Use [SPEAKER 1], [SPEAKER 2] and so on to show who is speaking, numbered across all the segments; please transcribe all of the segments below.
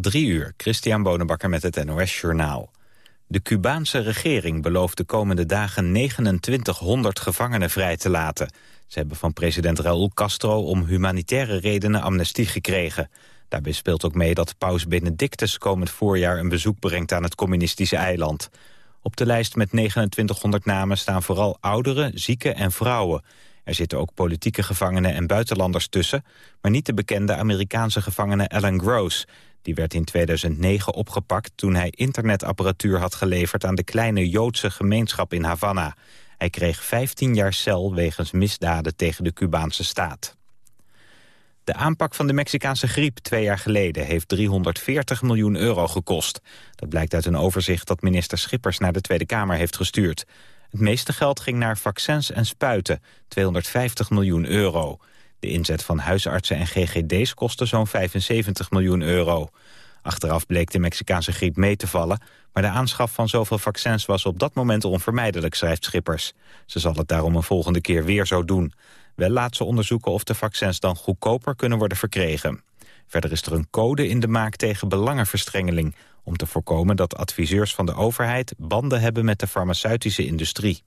[SPEAKER 1] Drie uur, Christian Bonenbakker met het NOS Journaal. De Cubaanse regering belooft de komende dagen 2900 gevangenen vrij te laten. Ze hebben van president Raúl Castro om humanitaire redenen amnestie gekregen. Daarbij speelt ook mee dat paus Benedictus komend voorjaar een bezoek brengt aan het communistische eiland. Op de lijst met 2900 namen staan vooral ouderen, zieken en vrouwen. Er zitten ook politieke gevangenen en buitenlanders tussen... maar niet de bekende Amerikaanse gevangene Alan Gross. Die werd in 2009 opgepakt toen hij internetapparatuur had geleverd... aan de kleine Joodse gemeenschap in Havana. Hij kreeg 15 jaar cel wegens misdaden tegen de Cubaanse staat. De aanpak van de Mexicaanse griep twee jaar geleden heeft 340 miljoen euro gekost. Dat blijkt uit een overzicht dat minister Schippers naar de Tweede Kamer heeft gestuurd. Het meeste geld ging naar vaccins en spuiten, 250 miljoen euro. De inzet van huisartsen en GGD's kostte zo'n 75 miljoen euro. Achteraf bleek de Mexicaanse griep mee te vallen... maar de aanschaf van zoveel vaccins was op dat moment onvermijdelijk, schrijft Schippers. Ze zal het daarom een volgende keer weer zo doen. Wel laat ze onderzoeken of de vaccins dan goedkoper kunnen worden verkregen. Verder is er een code in de maak tegen belangenverstrengeling... om te voorkomen dat adviseurs van de overheid banden hebben met de farmaceutische industrie.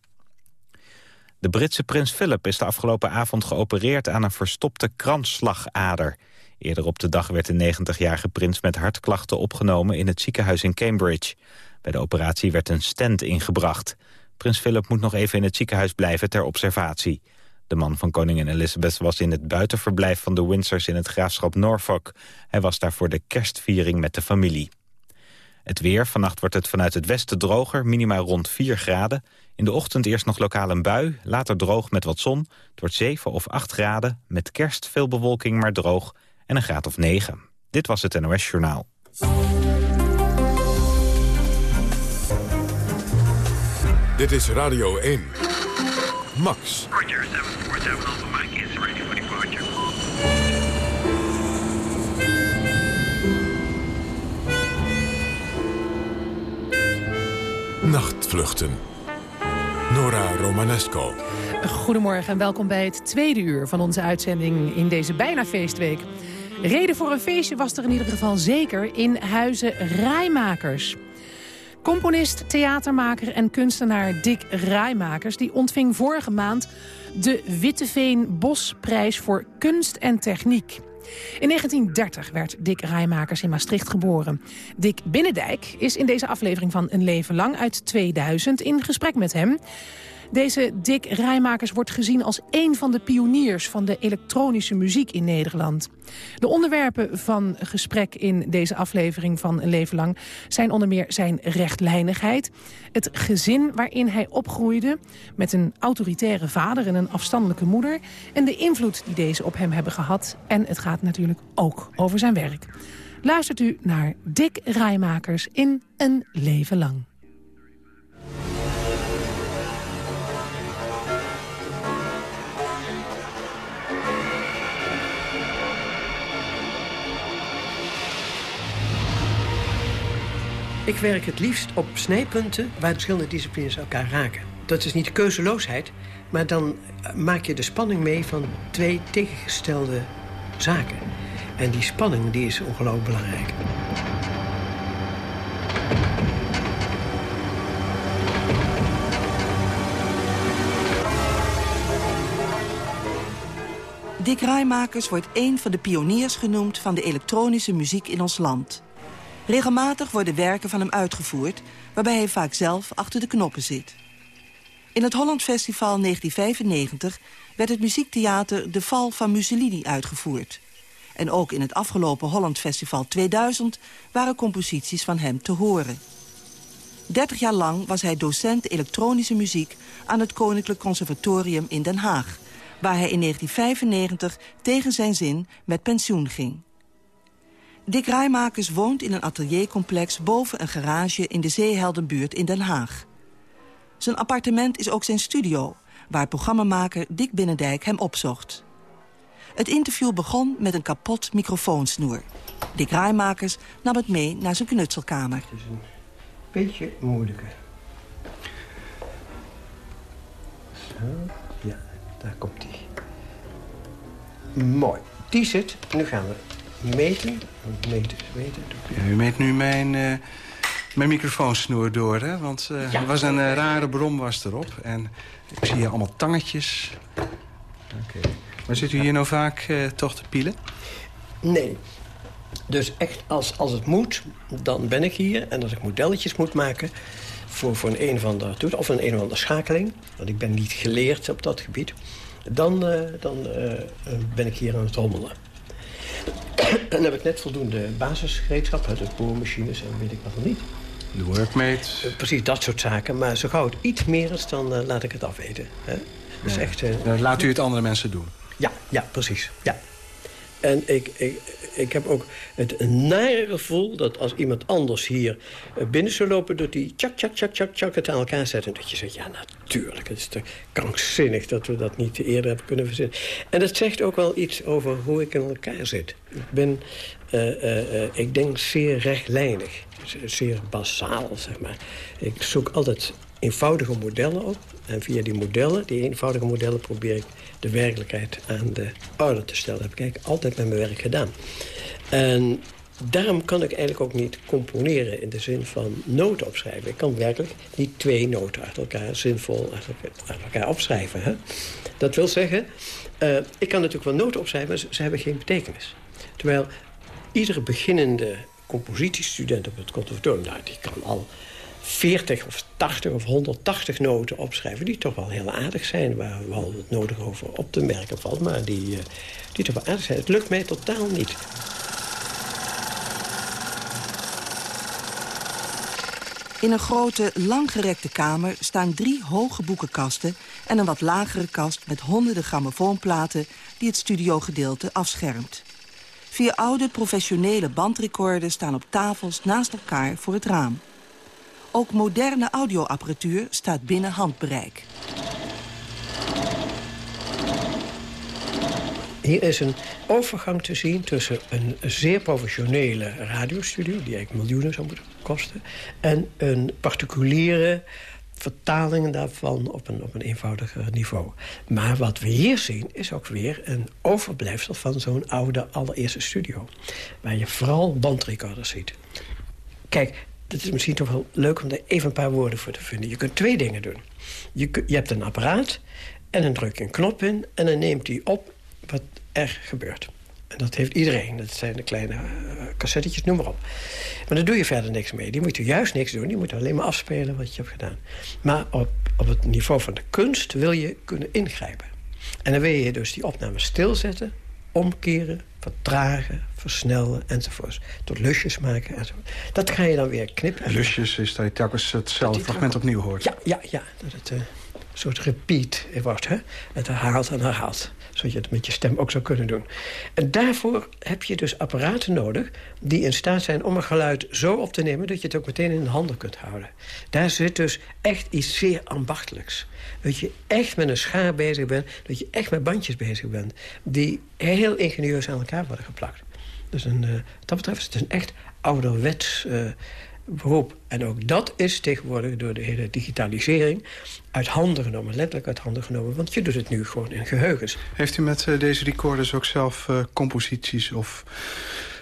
[SPEAKER 1] De Britse prins Philip is de afgelopen avond geopereerd aan een verstopte kransslagader. Eerder op de dag werd de 90-jarige prins met hartklachten opgenomen in het ziekenhuis in Cambridge. Bij de operatie werd een stent ingebracht. Prins Philip moet nog even in het ziekenhuis blijven ter observatie. De man van koningin Elizabeth was in het buitenverblijf van de Windsors in het graafschap Norfolk. Hij was daar voor de kerstviering met de familie. Het weer, vannacht wordt het vanuit het westen droger, minima rond 4 graden. In de ochtend eerst nog lokaal een bui, later droog met wat zon. Het wordt 7 of 8 graden, met kerst veel bewolking maar droog en een graad of 9. Dit was het NOS Journaal.
[SPEAKER 2] Dit is Radio 1. Max.
[SPEAKER 3] Roger, 747 Alpha Mike is ready for departure.
[SPEAKER 2] Nachtvluchten. Nora Romanesco.
[SPEAKER 4] Goedemorgen en welkom bij het tweede uur van onze uitzending in deze bijna feestweek. Reden voor een feestje was er in ieder geval zeker in Huizen Rijmakers. Componist, theatermaker en kunstenaar Dick Rijmakers... die ontving vorige maand de Witteveen Bosprijs voor kunst en techniek. In 1930 werd Dick Rijmakers in Maastricht geboren. Dick Binnendijk is in deze aflevering van Een Leven Lang uit 2000 in gesprek met hem. Deze Dick Rijmakers wordt gezien als een van de pioniers van de elektronische muziek in Nederland. De onderwerpen van gesprek in deze aflevering van Leven Lang zijn onder meer zijn rechtlijnigheid, het gezin waarin hij opgroeide met een autoritaire vader en een afstandelijke moeder en de invloed die deze op hem hebben gehad. En het gaat natuurlijk ook over zijn werk. Luistert u naar Dick Rijmakers in Een Leven Lang.
[SPEAKER 5] Ik werk het liefst op snijpunten waar verschillende disciplines elkaar raken. Dat is niet keuzeloosheid, maar dan maak je de spanning mee van twee tegengestelde zaken. En die spanning die is ongelooflijk belangrijk.
[SPEAKER 6] Dick Rijmakers wordt een van de pioniers genoemd van de elektronische muziek in ons land. Regelmatig worden werken van hem uitgevoerd... waarbij hij vaak zelf achter de knoppen zit. In het Holland Festival 1995 werd het muziektheater De Val van Mussolini uitgevoerd. En ook in het afgelopen Holland Festival 2000 waren composities van hem te horen. 30 jaar lang was hij docent elektronische muziek aan het Koninklijk Conservatorium in Den Haag... waar hij in 1995 tegen zijn zin met pensioen ging. Dick Rijmakers woont in een ateliercomplex boven een garage in de Zeeheldenbuurt in Den Haag. Zijn appartement is ook zijn studio, waar programmamaker Dick Binnendijk hem opzocht. Het interview begon met een kapot microfoonsnoer. Dick Rijmakers nam het mee naar zijn knutselkamer.
[SPEAKER 5] Het is een beetje moeilijker. Zo, ja, daar komt hij. Mooi. Die zit. Nu gaan we meten.
[SPEAKER 7] Ja, u meet nu mijn, uh, mijn microfoonsnoer door, hè? Want uh, er was een uh, rare brom was erop. En ik zie hier allemaal tangetjes. Oké. Okay. Maar zit u hier nou vaak toch te pielen?
[SPEAKER 5] Nee. Dus echt, als, als het moet, dan ben ik hier. En als ik modelletjes moet maken voor, voor een een of ander toet, of een een of andere schakeling... want ik ben niet geleerd op dat gebied... dan, dan ben ik hier aan het rommelen. dan heb ik net voldoende basisgereedschap... de boormachines en weet ik wat nog niet.
[SPEAKER 7] De workmate.
[SPEAKER 5] Uh, precies, dat soort zaken. Maar zo gauw het iets meer is, dan laat ik het afweten. Hè?
[SPEAKER 7] Dus ja. echt, laat u het andere mensen doen?
[SPEAKER 5] Ja, ja precies. Ja. En ik, ik, ik heb ook het nare gevoel dat als iemand anders hier binnen zou lopen... dat die tjak, tjak, tjak, tjak, tjak het aan elkaar zet. En dat je zegt, ja, natuurlijk, het is te krankzinnig dat we dat niet eerder hebben kunnen verzinnen. En dat zegt ook wel iets over hoe ik in elkaar zit. Ik ben, uh, uh, ik denk, zeer rechtlijnig. Zeer basaal, zeg maar. Ik zoek altijd eenvoudige modellen op. En via die modellen, die eenvoudige modellen... probeer ik de werkelijkheid aan de orde te stellen. Heb ik altijd met mijn werk gedaan. En daarom kan ik eigenlijk ook niet componeren... in de zin van noten opschrijven. Ik kan werkelijk niet twee noten uit elkaar zinvol uit elkaar opschrijven. Hè? Dat wil zeggen, uh, ik kan natuurlijk wel noten opschrijven... maar ze, ze hebben geen betekenis. Terwijl iedere beginnende compositiestudent op het conservatorium... Nou, die kan al 40 of 80 of 180 noten opschrijven... die toch wel heel aardig zijn, waar wel het nodig over op te merken valt... maar die, uh, die toch wel aardig zijn. Het lukt mij totaal niet.
[SPEAKER 6] In een grote, langgerekte kamer staan drie hoge boekenkasten... en een wat lagere kast met honderden grammofoonplaten... die het studiogedeelte afschermt. Vier oude professionele bandrecorders staan op tafels naast elkaar voor het raam. Ook moderne audioapparatuur staat binnen handbereik.
[SPEAKER 5] Hier is een overgang te zien tussen een zeer professionele radiostudio... die eigenlijk miljoenen zou moeten kosten... en een particuliere vertaling daarvan op een, op een eenvoudiger niveau. Maar wat we hier zien is ook weer een overblijfsel van zo'n oude allereerste studio. Waar je vooral bandrecorders ziet. Kijk, het is misschien toch wel leuk om daar even een paar woorden voor te vinden. Je kunt twee dingen doen. Je, je hebt een apparaat en dan druk je een knop in... en dan neemt hij op wat er gebeurt. En dat heeft iedereen. Dat zijn de kleine uh, noem maar op. Maar daar doe je verder niks mee. Die moet je juist niks doen. Die moet alleen maar afspelen wat je hebt gedaan. Maar op, op het niveau van de kunst wil je kunnen ingrijpen. En dan wil je dus die opname stilzetten, omkeren, vertragen, versnellen enzovoorts. Tot lusjes maken enzovoort. Dat ga je dan weer knippen.
[SPEAKER 7] En lusjes is dat je telkens hetzelfde fragment opnieuw hoort.
[SPEAKER 5] Ja, ja, ja. Dat het uh, een soort repeat wordt. Hè? Het herhaalt en herhaalt. Zodat je het met je stem ook zou kunnen doen. En daarvoor heb je dus apparaten nodig... die in staat zijn om een geluid zo op te nemen... dat je het ook meteen in de handen kunt houden. Daar zit dus echt iets zeer ambachtelijks. Dat je echt met een schaar bezig bent. Dat je echt met bandjes bezig bent. Die heel ingenieus aan elkaar worden geplakt. Dus een, uh, dat betreft is het een echt ouderwets uh, beroep. En ook dat is tegenwoordig door de hele digitalisering uit handen genomen. Letterlijk uit handen genomen. Want je doet het nu gewoon in geheugens.
[SPEAKER 7] Heeft u met uh, deze recorders ook zelf composities of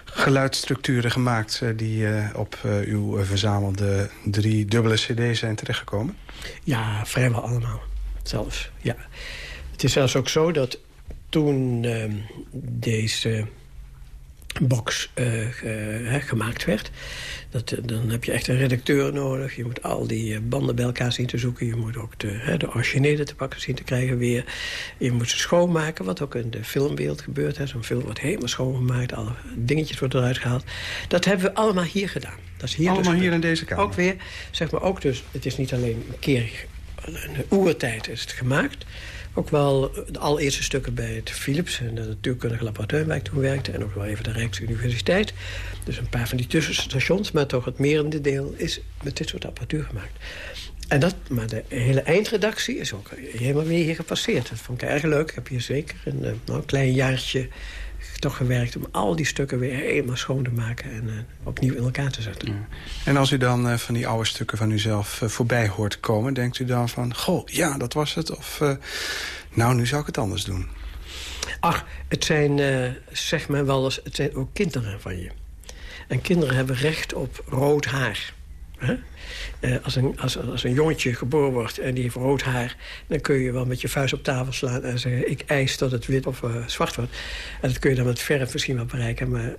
[SPEAKER 7] geluidsstructuren gemaakt... die op uw verzamelde drie dubbele cd's zijn terechtgekomen?
[SPEAKER 5] Ja, vrijwel allemaal. Zelfs, ja. Het is zelfs ook zo dat toen uh, deze box uh, uh, gemaakt werd... Dat, dan heb je echt een redacteur nodig. Je moet al die banden bij elkaar zien te zoeken. Je moet ook de, de originele te pakken zien te krijgen weer. Je moet ze schoonmaken, wat ook in de filmwereld gebeurt. Zo'n film wordt helemaal schoongemaakt. Alle dingetjes worden eruit gehaald. Dat hebben we allemaal hier gedaan. Dat is hier
[SPEAKER 7] allemaal
[SPEAKER 5] dus
[SPEAKER 7] hier in deze kamer?
[SPEAKER 5] Ook weer, zeg maar, ook dus... Het is niet alleen een keer een oertijd is het gemaakt. Ook wel de allereerste stukken bij het Philips... en de natuurkundige laboratorium waar ik toen werkte... en ook wel even de Rijksuniversiteit. Dus een paar van die tussenstations... maar toch het merende deel is met dit soort apparatuur gemaakt. En dat, maar de hele eindredactie is ook helemaal weer hier gepasseerd. Dat vond ik erg leuk. Ik heb hier zeker een, nou, een klein jaartje toch gewerkt om al die stukken weer helemaal schoon te maken... en uh, opnieuw in elkaar te zetten. Ja.
[SPEAKER 7] En als u dan uh, van die oude stukken van uzelf uh, voorbij hoort komen... denkt u dan van, goh, ja, dat was het? Of, nou, nu zou ik het anders doen?
[SPEAKER 5] Ach, het zijn, zeg maar wel eens, het zijn ook kinderen van je. En kinderen hebben recht op rood haar. Uh, als, een, als, als een jongetje geboren wordt en die heeft rood haar... dan kun je wel met je vuist op tafel slaan en zeggen... ik eis dat het wit of uh, zwart wordt. En dat kun je dan met verf misschien wel bereiken... maar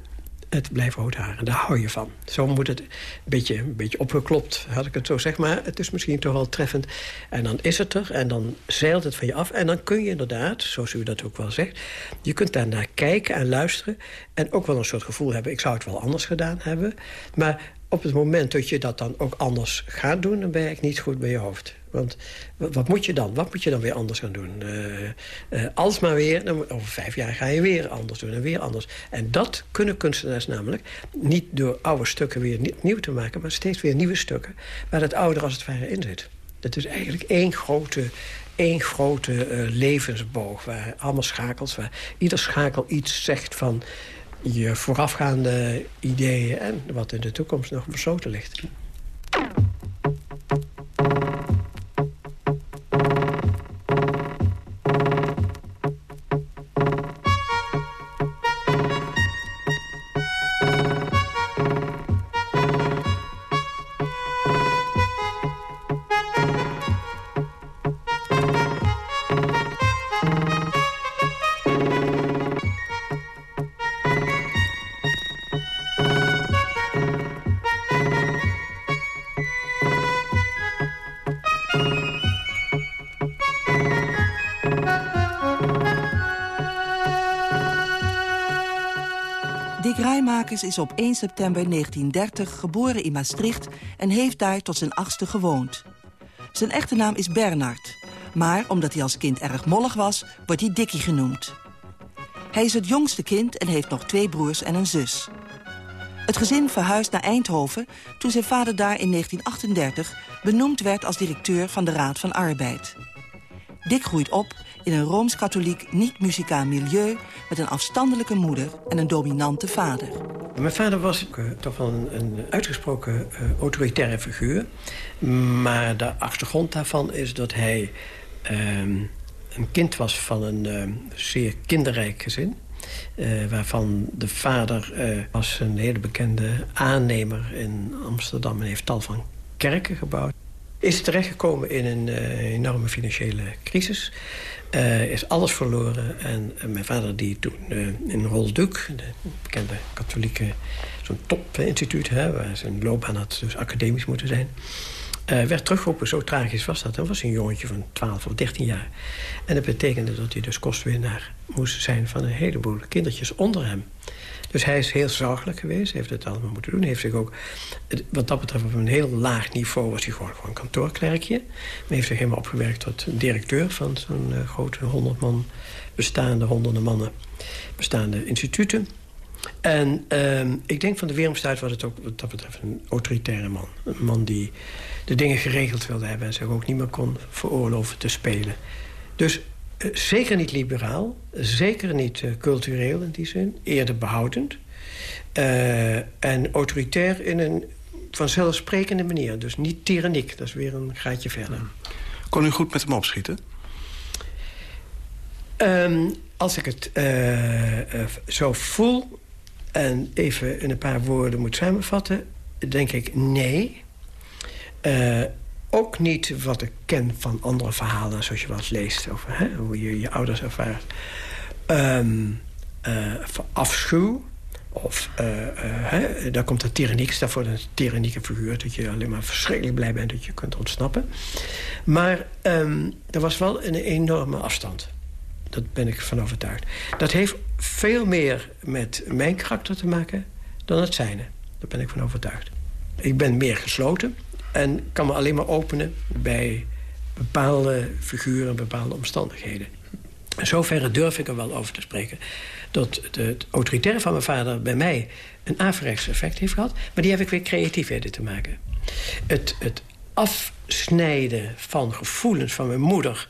[SPEAKER 5] het blijft rood haar. En daar hou je van. Zo moet het een beetje, een beetje opgeklopt, had ik het zo zeg. Maar het is misschien toch wel treffend. En dan is het er en dan zeilt het van je af. En dan kun je inderdaad, zoals u dat ook wel zegt... je kunt daarnaar kijken en luisteren. En ook wel een soort gevoel hebben... ik zou het wel anders gedaan hebben. Maar op het moment dat je dat dan ook anders gaat doen... dan ben je niet goed bij je hoofd. Want wat moet je dan? Wat moet je dan weer anders gaan doen? Uh, uh, als maar weer, over vijf jaar ga je weer anders doen en weer anders. En dat kunnen kunstenaars namelijk. Niet door oude stukken weer nieuw te maken... maar steeds weer nieuwe stukken waar het ouder als het ware in zit. Dat is eigenlijk één grote, één grote uh, levensboog. Waar allemaal schakels, waar ieder schakel iets zegt van je voorafgaande ideeën... en wat in de toekomst nog besloten ligt.
[SPEAKER 6] Is op 1 september 1930 geboren in Maastricht... en heeft daar tot zijn achtste gewoond. Zijn echte naam is Bernard. Maar omdat hij als kind erg mollig was, wordt hij Dikkie genoemd. Hij is het jongste kind en heeft nog twee broers en een zus. Het gezin verhuisde naar Eindhoven toen zijn vader daar in 1938 benoemd werd als directeur van de Raad van Arbeid. Dick groeit op in een Rooms-Katholiek niet-muzikaal milieu... met een afstandelijke moeder en een dominante vader.
[SPEAKER 5] Mijn vader was uh, toch wel een, een uitgesproken uh, autoritaire figuur. Maar de achtergrond daarvan is dat hij uh, een kind was van een uh, zeer kinderrijk gezin. waarvan de vader was een hele bekende aannemer in Amsterdam... en heeft tal van kerken gebouwd. Is terechtgekomen in een enorme financiële crisis. Uh, is alles verloren. En mijn vader die toen uh, in Rolduc, de bekende katholieke, zo'n topinstituut, hè, waar zijn loopbaan had dus academisch moeten zijn, werd teruggeroepen. Zo tragisch was dat. Dat was een jongetje van 12 of 13 jaar. En dat betekende dat hij dus kostwinnaar moest zijn van een heleboel kindertjes onder hem. Dus hij is heel zorgelijk geweest, heeft het allemaal moeten doen. Heeft zich ook, wat dat betreft, op een heel laag niveau was hij gewoon, gewoon kantoorklerkje. Maar heeft zich helemaal opgewerkt tot directeur van zo'n uh, grote honderd man bestaande, honderden mannen bestaande instituten. En uh, ik denk van de Weeromstuit was het ook wat dat betreft een autoritaire man. Een man die de dingen geregeld wilde hebben... en zich ook niet meer kon veroorloven te spelen. Dus eh, zeker niet liberaal, zeker niet uh, cultureel in die zin. Eerder behoudend. Uh, en autoritair in een vanzelfsprekende manier. Dus niet tyranniek, dat is weer een gaatje verder.
[SPEAKER 7] Kon u goed met hem opschieten?
[SPEAKER 5] Um, als ik het zo voel en even in een paar woorden moet samenvatten... denk ik nee ook niet wat ik ken van andere verhalen... zoals je wel eens leest over hè, hoe je je ouders ervaart. Um, uh, afschuw. Of uh, daar komt de tyranniek, staat voor een tyrannieke figuur... dat je alleen maar verschrikkelijk blij bent dat je kunt ontsnappen. Maar um, er was wel een enorme afstand. Dat ben ik van overtuigd. Dat heeft veel meer met mijn karakter te maken dan het zijne. Daar ben ik van overtuigd. Ik ben meer gesloten. En kan me alleen maar openen bij bepaalde figuren, bepaalde omstandigheden. In zoverre durf ik er wel over te spreken. Dat het autoritaire van mijn vader bij mij een averechts effect heeft gehad. Maar die heb ik weer creatiefheden te maken. Het, het afsnijden van gevoelens van mijn moeder...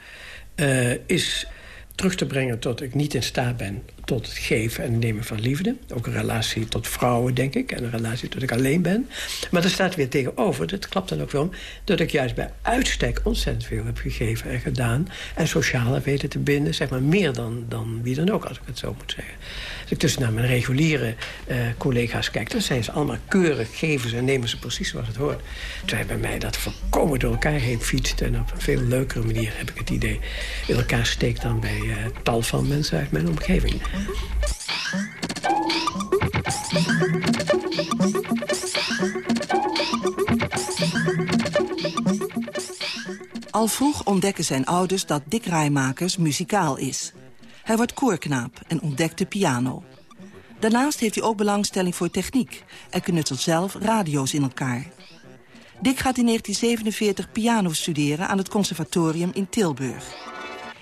[SPEAKER 5] Uh, is terug te brengen tot ik niet in staat ben tot het geven en nemen van liefde. Ook een relatie tot vrouwen, denk ik. En een relatie tot ik alleen ben. Maar er staat weer tegenover, dat klopt dan ook wel... dat ik juist bij uitstek ontzettend veel heb gegeven en gedaan. En sociale weten te binden. Zeg maar meer dan, dan wie dan ook, als ik het zo moet zeggen. Ik dus naar mijn reguliere uh, collega's kijk... dan zijn ze allemaal keurig, geven ze en nemen ze precies zoals het hoort. Terwijl bij mij dat volkomen door elkaar heen fietst. En op een veel leukere manier heb ik het idee... in elkaar steekt dan bij uh, tal van mensen uit mijn omgeving.
[SPEAKER 6] Al vroeg ontdekken zijn ouders dat Dick Rijmakers muzikaal is. Hij wordt koorknaap en ontdekt de piano. Daarnaast heeft hij ook belangstelling voor techniek... en knutselt zelf radio's in elkaar. Dick gaat in 1947 piano studeren aan het conservatorium in Tilburg.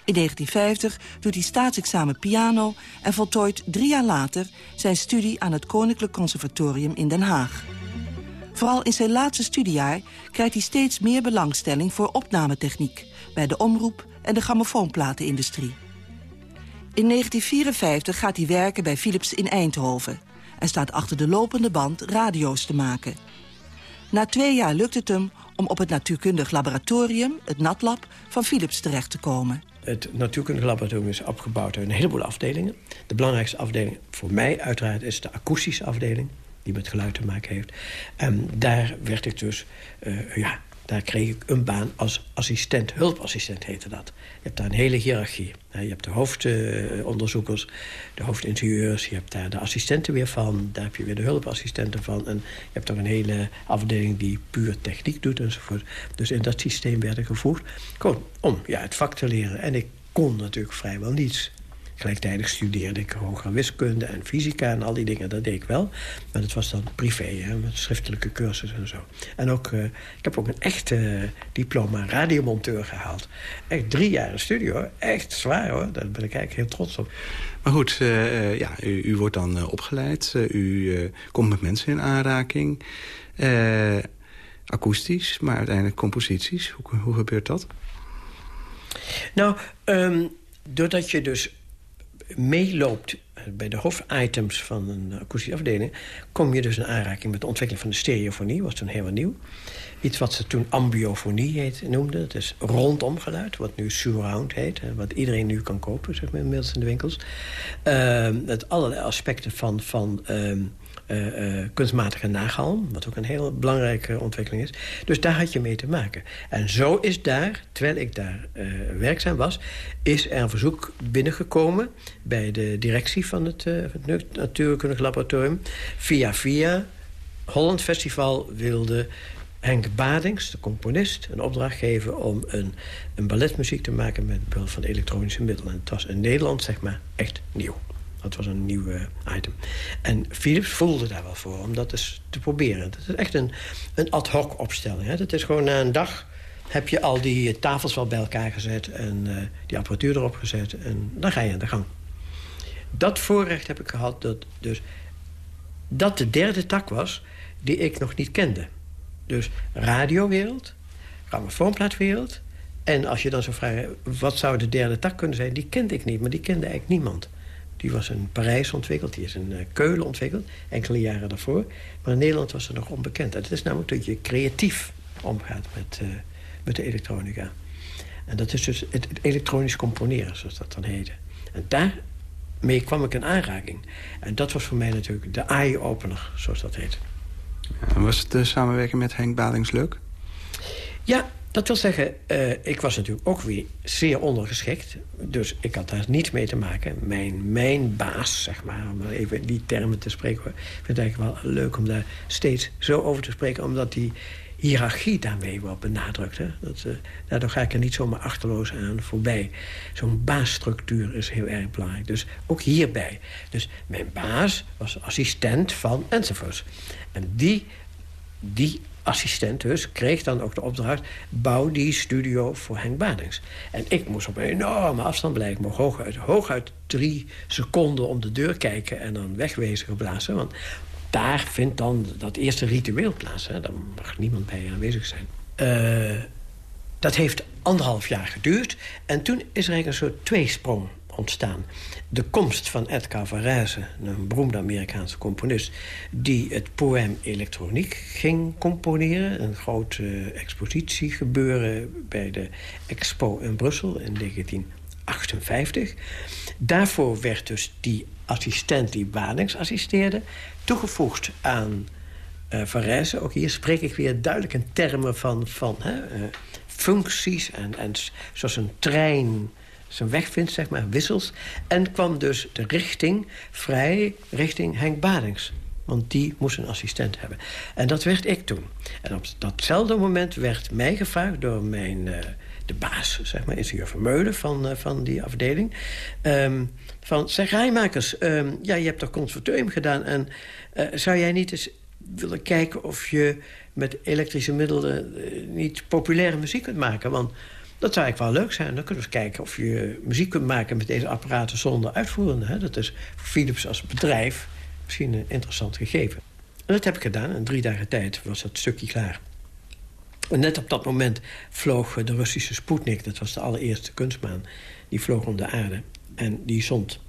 [SPEAKER 6] In 1950 doet hij staatsexamen piano... en voltooit drie jaar later zijn studie aan het Koninklijk Conservatorium in Den Haag. Vooral in zijn laatste studiejaar krijgt hij steeds meer belangstelling voor opnametechniek... bij de omroep en de grammofoonplatenindustrie. In 1954 gaat hij werken bij Philips in Eindhoven... en staat achter de lopende band radio's te maken. Na twee jaar lukt het hem om op het natuurkundig laboratorium, het NatLab, van Philips terecht te komen.
[SPEAKER 5] Het natuurkundig laboratorium is opgebouwd uit een heleboel afdelingen. De belangrijkste afdeling voor mij uiteraard is de akoestische afdeling die met geluid te maken heeft. En daar werd ik dus, uh, ja, daar kreeg ik een baan als assistent, hulpassistent heette dat. Je hebt daar een hele hiërarchie. Je hebt de hoofdonderzoekers, de hoofdingenieurs... je hebt daar de assistenten weer van, daar heb je weer de hulpassistenten van... en je hebt ook een hele afdeling die puur techniek doet enzovoort. Dus in dat systeem werd gevoegd. Gewoon om ja, het vak te leren. En ik kon natuurlijk vrijwel niets. Gelijktijdig studeerde ik hogere wiskunde en fysica en al die dingen. Dat deed ik wel. Maar dat was dan privé, hè, met schriftelijke cursussen en zo. En ook, uh, ik heb ook een echte diploma radiomonteur gehaald. Echt drie jaar in studio. Echt zwaar hoor. Daar ben ik eigenlijk heel trots op.
[SPEAKER 7] Maar goed, uh, ja, u, u, wordt dan opgeleid. u komt met mensen in aanraking. akoestisch, maar uiteindelijk composities. Hoe, hoe gebeurt dat?
[SPEAKER 5] Nou, um, doordat je dus meeloopt bij de hoofditems van een akoestische afdeling... kom je dus in aanraking met de ontwikkeling van de stereofonie. was toen helemaal nieuw. Iets wat ze toen ambiofonie heet, noemden. Dat is rondom geluid, wat nu surround heet. Wat iedereen nu kan kopen, zeg maar, inmiddels in de winkels. Uh, het allerlei aspecten van... van uh, uh, kunstmatige nagalm. Wat ook een heel belangrijke ontwikkeling is. Dus daar had je mee te maken. En zo is daar, terwijl ik daar uh, werkzaam was... is er een verzoek binnengekomen bij de directie van het, het Natuurkundig Laboratorium. Via via Holland Festival wilde Henk Badings, de componist, een opdracht geven... om een, een balletmuziek te maken met behulp van elektronische middelen. En het was in Nederland, zeg maar, echt nieuw. Dat was een nieuw item. En Philips voelde daar wel voor om dat eens te proberen. Dat is echt een, een ad hoc opstelling. Hè? Dat is gewoon na een dag heb je al die tafels wel bij elkaar gezet... en uh, die apparatuur erop gezet en dan ga je aan de gang. Dat voorrecht heb ik gehad dat, dus, dat de derde tak was die ik nog niet kende. Dus radiowereld, grammofoonplaatwereld... en als je dan zou vragen, wat zou de derde tak kunnen zijn... die kende ik niet, maar die kende eigenlijk niemand. Die was in Parijs ontwikkeld, die is in uh, Keulen ontwikkeld, enkele jaren daarvoor. Maar in Nederland was ze nog onbekend. En het is namelijk dat je creatief omgaat met, uh, met de elektronica. En dat is dus het, het, elektronisch componeren, zoals dat dan heette. En daarmee kwam ik in aanraking. En dat was voor mij natuurlijk de eye-opener, zoals dat heet.
[SPEAKER 7] en was het de samenwerking met Henk Balings leuk?
[SPEAKER 5] Ja, dat wil zeggen, uh, ik was natuurlijk ook weer zeer ondergeschikt. Dus ik had daar niets mee te maken. Mijn, mijn baas, zeg maar, om even die termen te spreken... ik vind het eigenlijk wel leuk om daar steeds zo over te spreken... omdat die hiërarchie daarmee wordt benadrukt. Hè? Dat, uh, daardoor ga ik er niet zomaar achterloos aan voorbij. Zo'n baasstructuur is heel erg belangrijk. Dus ook hierbij. Dus mijn baas was assistent van enzovoorts. En die, die assistent dus, kreeg dan ook de opdracht... bouw die studio voor Henk Badings. En ik moest op een enorme afstand blijven. Hooguit, hooguit drie seconden om de deur kijken... en dan wegwezen geblazen. Want daar vindt dan dat eerste ritueel plaats. Hè. Daar mag niemand bij aanwezig zijn. Uh, dat heeft anderhalf jaar geduurd. En toen is er eigenlijk een soort tweesprong ontstaan. De komst van Edgar Varese, een beroemde Amerikaanse componist... die het poème elektroniek ging componeren. Een grote expositie gebeuren bij de Expo in Brussel in 1958. Daarvoor werd dus die assistent die Wadings assisteerde... toegevoegd aan uh, Varese. Ook hier spreek ik weer duidelijk in termen van, van hè, uh, functies... En, en zoals een trein zijn weg vindt, zeg maar, wissels. En kwam dus de richting vrij richting Henk Badings. Want die moest een assistent hebben. En dat werd ik toen. En op datzelfde moment werd mij gevraagd door mijn... Uh, de baas, zeg maar, ingenieur Vermeulen van, uh, van die afdeling... Um, van, zeg, rijmakers, um, ja, je hebt toch conservatorium gedaan... en uh, zou jij niet eens willen kijken of je met elektrische middelen... niet populaire muziek kunt maken? Want dat zou eigenlijk wel leuk zijn. Dan kunnen we eens kijken of je muziek kunt maken met deze apparaten zonder uitvoerende. Hè? Dat is voor Philips als bedrijf misschien een interessant gegeven. En dat heb ik gedaan. In drie dagen tijd was dat stukje klaar. En net op dat moment vloog de Russische Sputnik... dat was de allereerste kunstmaan, die vloog om de aarde. En die zond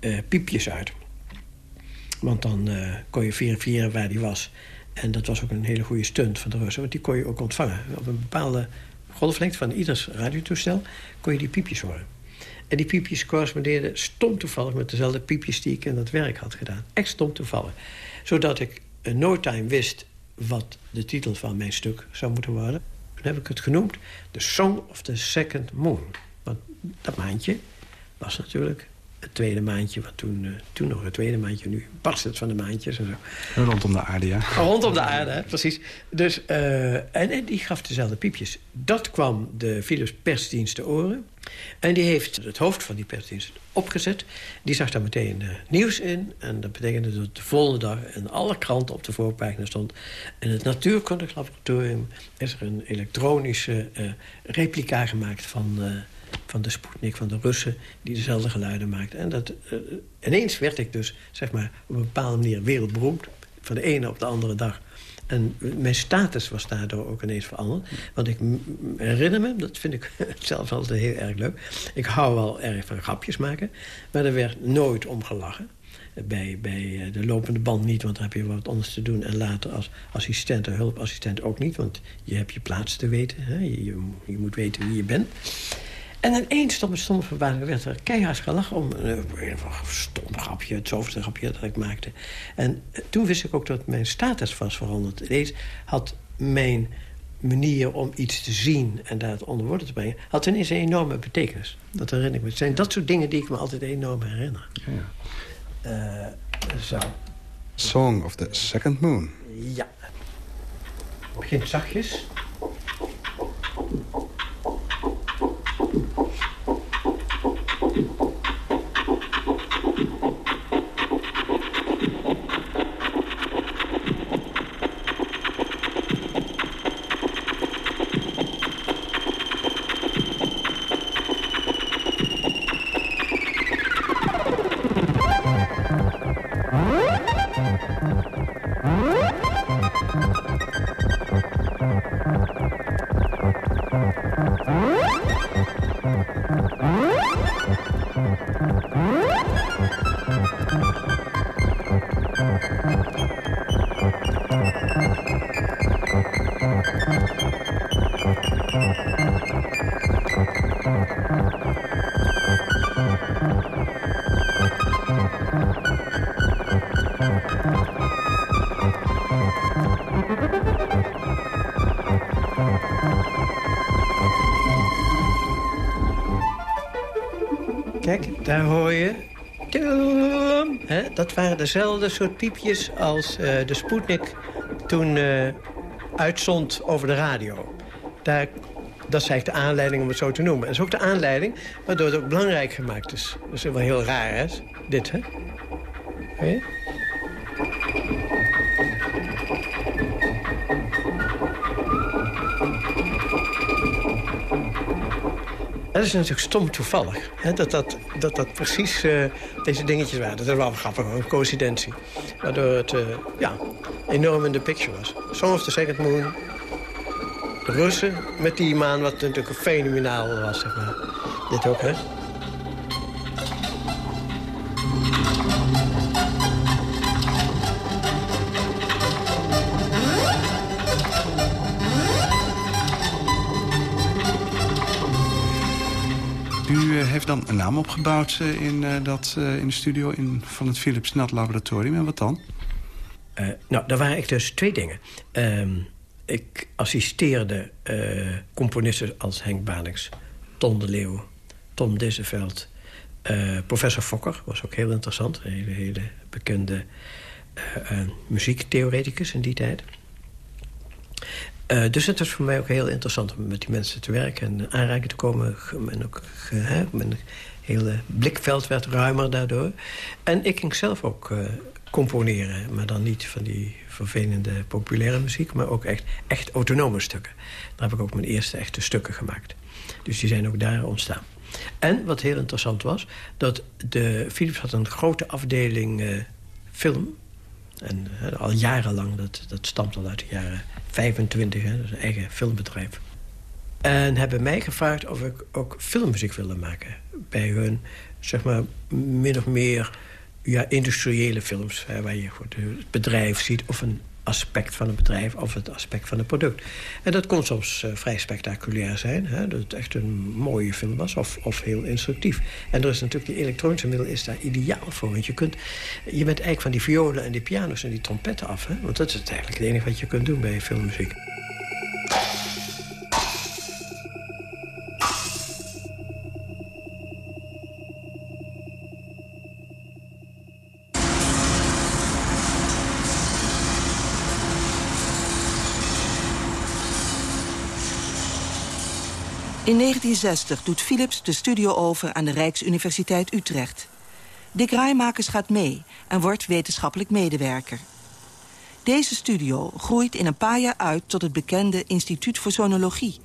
[SPEAKER 5] uh, piepjes uit. Want dan uh, kon je verifiëren waar die was. En dat was ook een hele goede stunt van de Russen. Want die kon je ook ontvangen. Op een bepaalde golflengte van ieders radiotoestel... kon je die piepjes horen. En die piepjes correspondeerden stom toevallig... met dezelfde piepjes die ik in dat werk had gedaan. Echt stom toevallig. Zodat ik in no time wist wat de titel van mijn stuk zou moeten worden. Toen heb ik het genoemd The Song of the Second Moon. Want dat maandje was natuurlijk het tweede maandje, wat toen, uh, toen nog het tweede maandje, nu barst het van de maandjes en
[SPEAKER 7] zo. Rondom de aarde, ja.
[SPEAKER 5] Oh, rondom de aarde, hè, precies. Dus, uh, en, en, die gaf dezelfde piepjes. Dat kwam de Philips persdienst te oren. En die heeft het hoofd van die persdienst opgezet. Die zag daar meteen uh, nieuws in. En dat betekende dat de volgende dag in alle kranten op de voorpagina stond... in het Natuurkundig Laboratorium is er een elektronische replica gemaakt van van de Sputnik, van de Russen... die dezelfde geluiden maakten. En dat, uh, ineens werd ik dus, zeg maar, op een bepaalde manier wereldberoemd. Van de ene op de andere dag. En mijn status was daardoor ook ineens veranderd. Want ik herinner me, dat vind ik zelf altijd heel erg leuk... ik hou wel erg van grapjes maken, maar er werd nooit om gelachen bij, bij eh, de lopende band niet, want dan heb je wat anders te doen. En later als assistent of hulpassistent ook niet, want je hebt je plaats te weten. Hè? Je, je, moet weten wie je bent. En ineens, tot mijn stomme verbazing, werd er keihard gelachen om een, een stom grapje, het zoveelste grapje dat ik maakte. En eh, toen wist ik ook dat mijn status was veranderd. Ineens had mijn manier om iets te zien en dat onder woorden te brengen... had ineens een enorme betekenis. Dat herinner ik me. Het zijn dat soort dingen die ik me altijd enorm herinner. Ja. Uh, zo.
[SPEAKER 7] Song of the Second Moon.
[SPEAKER 5] Ja. Begint zachtjes. Daar hoor je... He, dat waren dezelfde soort piepjes als uh, de Sputnik toen uh, uitzond over de radio. Daar, dat is eigenlijk de aanleiding om het zo te noemen. En dat is ook de aanleiding waardoor het ook belangrijk gemaakt is. Dat is wel heel raar, hè? Dit, hè? Dat is natuurlijk stom toevallig. Hè? Dat, dat, dat dat precies uh, deze dingetjes waren. Dat is wel grappig, een coincidentie. Waardoor het uh, ja, enorm in de picture was. Song of the Second Moon. De Russen met die maan, wat natuurlijk fenomenaal was, zeg maar. Dit ook, hè?
[SPEAKER 7] Dan een naam opgebouwd in, dat, in de studio in, van het Philips Nat Laboratorium. En wat dan?
[SPEAKER 5] nou, daar waren ik dus twee dingen. Ehm, ik assisteerde componisten als Henk Balings, Ton de Leeuw, Tom Disseveld... professor Fokker was ook heel interessant. Een hele, hele bekende muziektheoreticus in die tijd. Uh, dus het was voor mij ook heel interessant om met die mensen te werken... en aanraking te komen. En ook, mijn hele blikveld werd ruimer daardoor. En ik ging zelf ook uh, componeren. Maar dan niet van die vervelende populaire muziek... maar ook echt, echt autonome stukken. Daar heb ik ook mijn eerste echte stukken gemaakt. Dus die zijn ook daar ontstaan. En wat heel interessant was... dat de Philips had een grote afdeling uh, film... En al jarenlang, dat, dat stamt al uit de jaren 25, hè, dat is een eigen filmbedrijf. En hebben mij gevraagd of ik ook filmmuziek wilde maken. Bij hun, zeg maar, min of meer ja, industriële films. Hè, waar je het bedrijf ziet of een aspect van het bedrijf of het aspect van het product. En dat kon soms uh, vrij spectaculair zijn. Hè, dat het echt een mooie film was of, of heel instructief. En er is natuurlijk die elektronische middel is daar ideaal voor. Want je, kunt, je bent eigenlijk van die violen en die piano's en die trompetten af. Hè, want dat is eigenlijk het enige wat je kunt doen bij filmmuziek.
[SPEAKER 6] In 1960 doet Philips de studio over aan de Rijksuniversiteit Utrecht. Dick Rijmakers gaat mee en wordt wetenschappelijk medewerker. Deze studio groeit in een paar jaar uit tot het bekende Instituut voor Sonologie.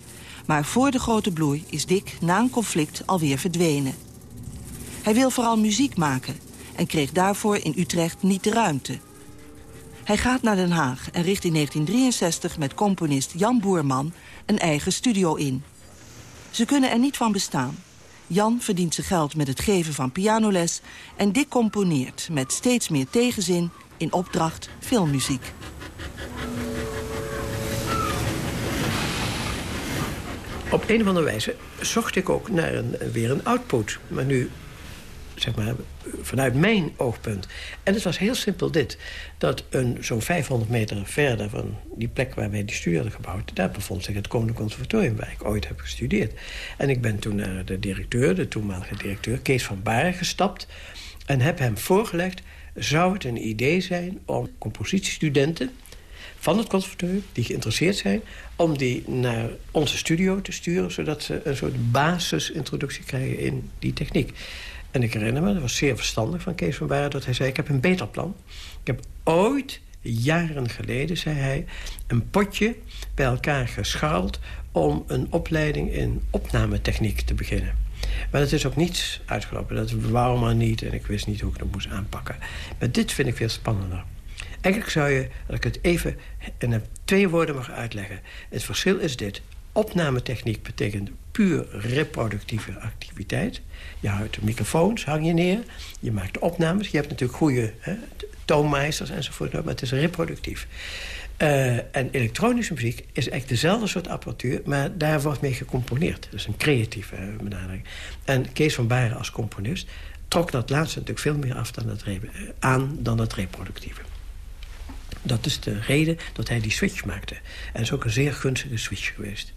[SPEAKER 6] Maar voor de grote bloei is Dick na een conflict alweer verdwenen. Hij wil vooral muziek maken en kreeg daarvoor in Utrecht niet de ruimte. Hij gaat naar Den Haag en richt in 1963 met componist Jan Boerman een eigen studio in. Ze kunnen er niet van bestaan. Jan verdient zijn geld met het geven van pianoles... en Dick componeert met steeds meer tegenzin in opdracht filmmuziek.
[SPEAKER 5] Op een of andere wijze zocht ik ook naar een, weer een output. Maar nu zeg maar, vanuit mijn oogpunt. En het was heel simpel dit. Dat zo'n 500 meter verder van die plek waar wij die studie hadden gebouwd... daar bevond zich het Koninklijk Conservatorium waar ik ooit heb gestudeerd. En ik ben toen naar de directeur, de toenmalige directeur... Kees van Baren gestapt en heb hem voorgelegd... zou het een idee zijn om compositiestudenten van het conservatorium die geïnteresseerd zijn... om die naar onze studio te sturen... zodat ze een soort basisintroductie krijgen in die techniek. En ik herinner me, dat was zeer verstandig van Kees van Baren... dat hij zei, ik heb een beter plan. Ik heb ooit, jaren geleden, zei hij... een potje bij elkaar gescharreld... om een opleiding in opnametechniek te beginnen. Maar dat is ook niets uitgelopen. Dat wou maar niet en ik wist niet hoe ik dat moest aanpakken. Maar dit vind ik veel spannender. Eigenlijk zou je, dat ik het even in twee woorden mag uitleggen. Het verschil is dit. Opnametechniek betekent puur reproductieve activiteit. Je houdt microfoons, hang je neer. Je maakt opnames. Je hebt natuurlijk goede hè, toonmeisters enzovoort. Maar het is reproductief. Uh, en elektronische muziek is eigenlijk dezelfde soort apparatuur... maar daar wordt mee gecomponeerd. Dus een creatieve uh, benadering. En Kees van Baren als componist trok dat laatste natuurlijk veel meer af dan het eh, aan dan het reproductieve. Dat is de reden dat hij die switch maakte. En is ook een zeer gunstige switch geweest.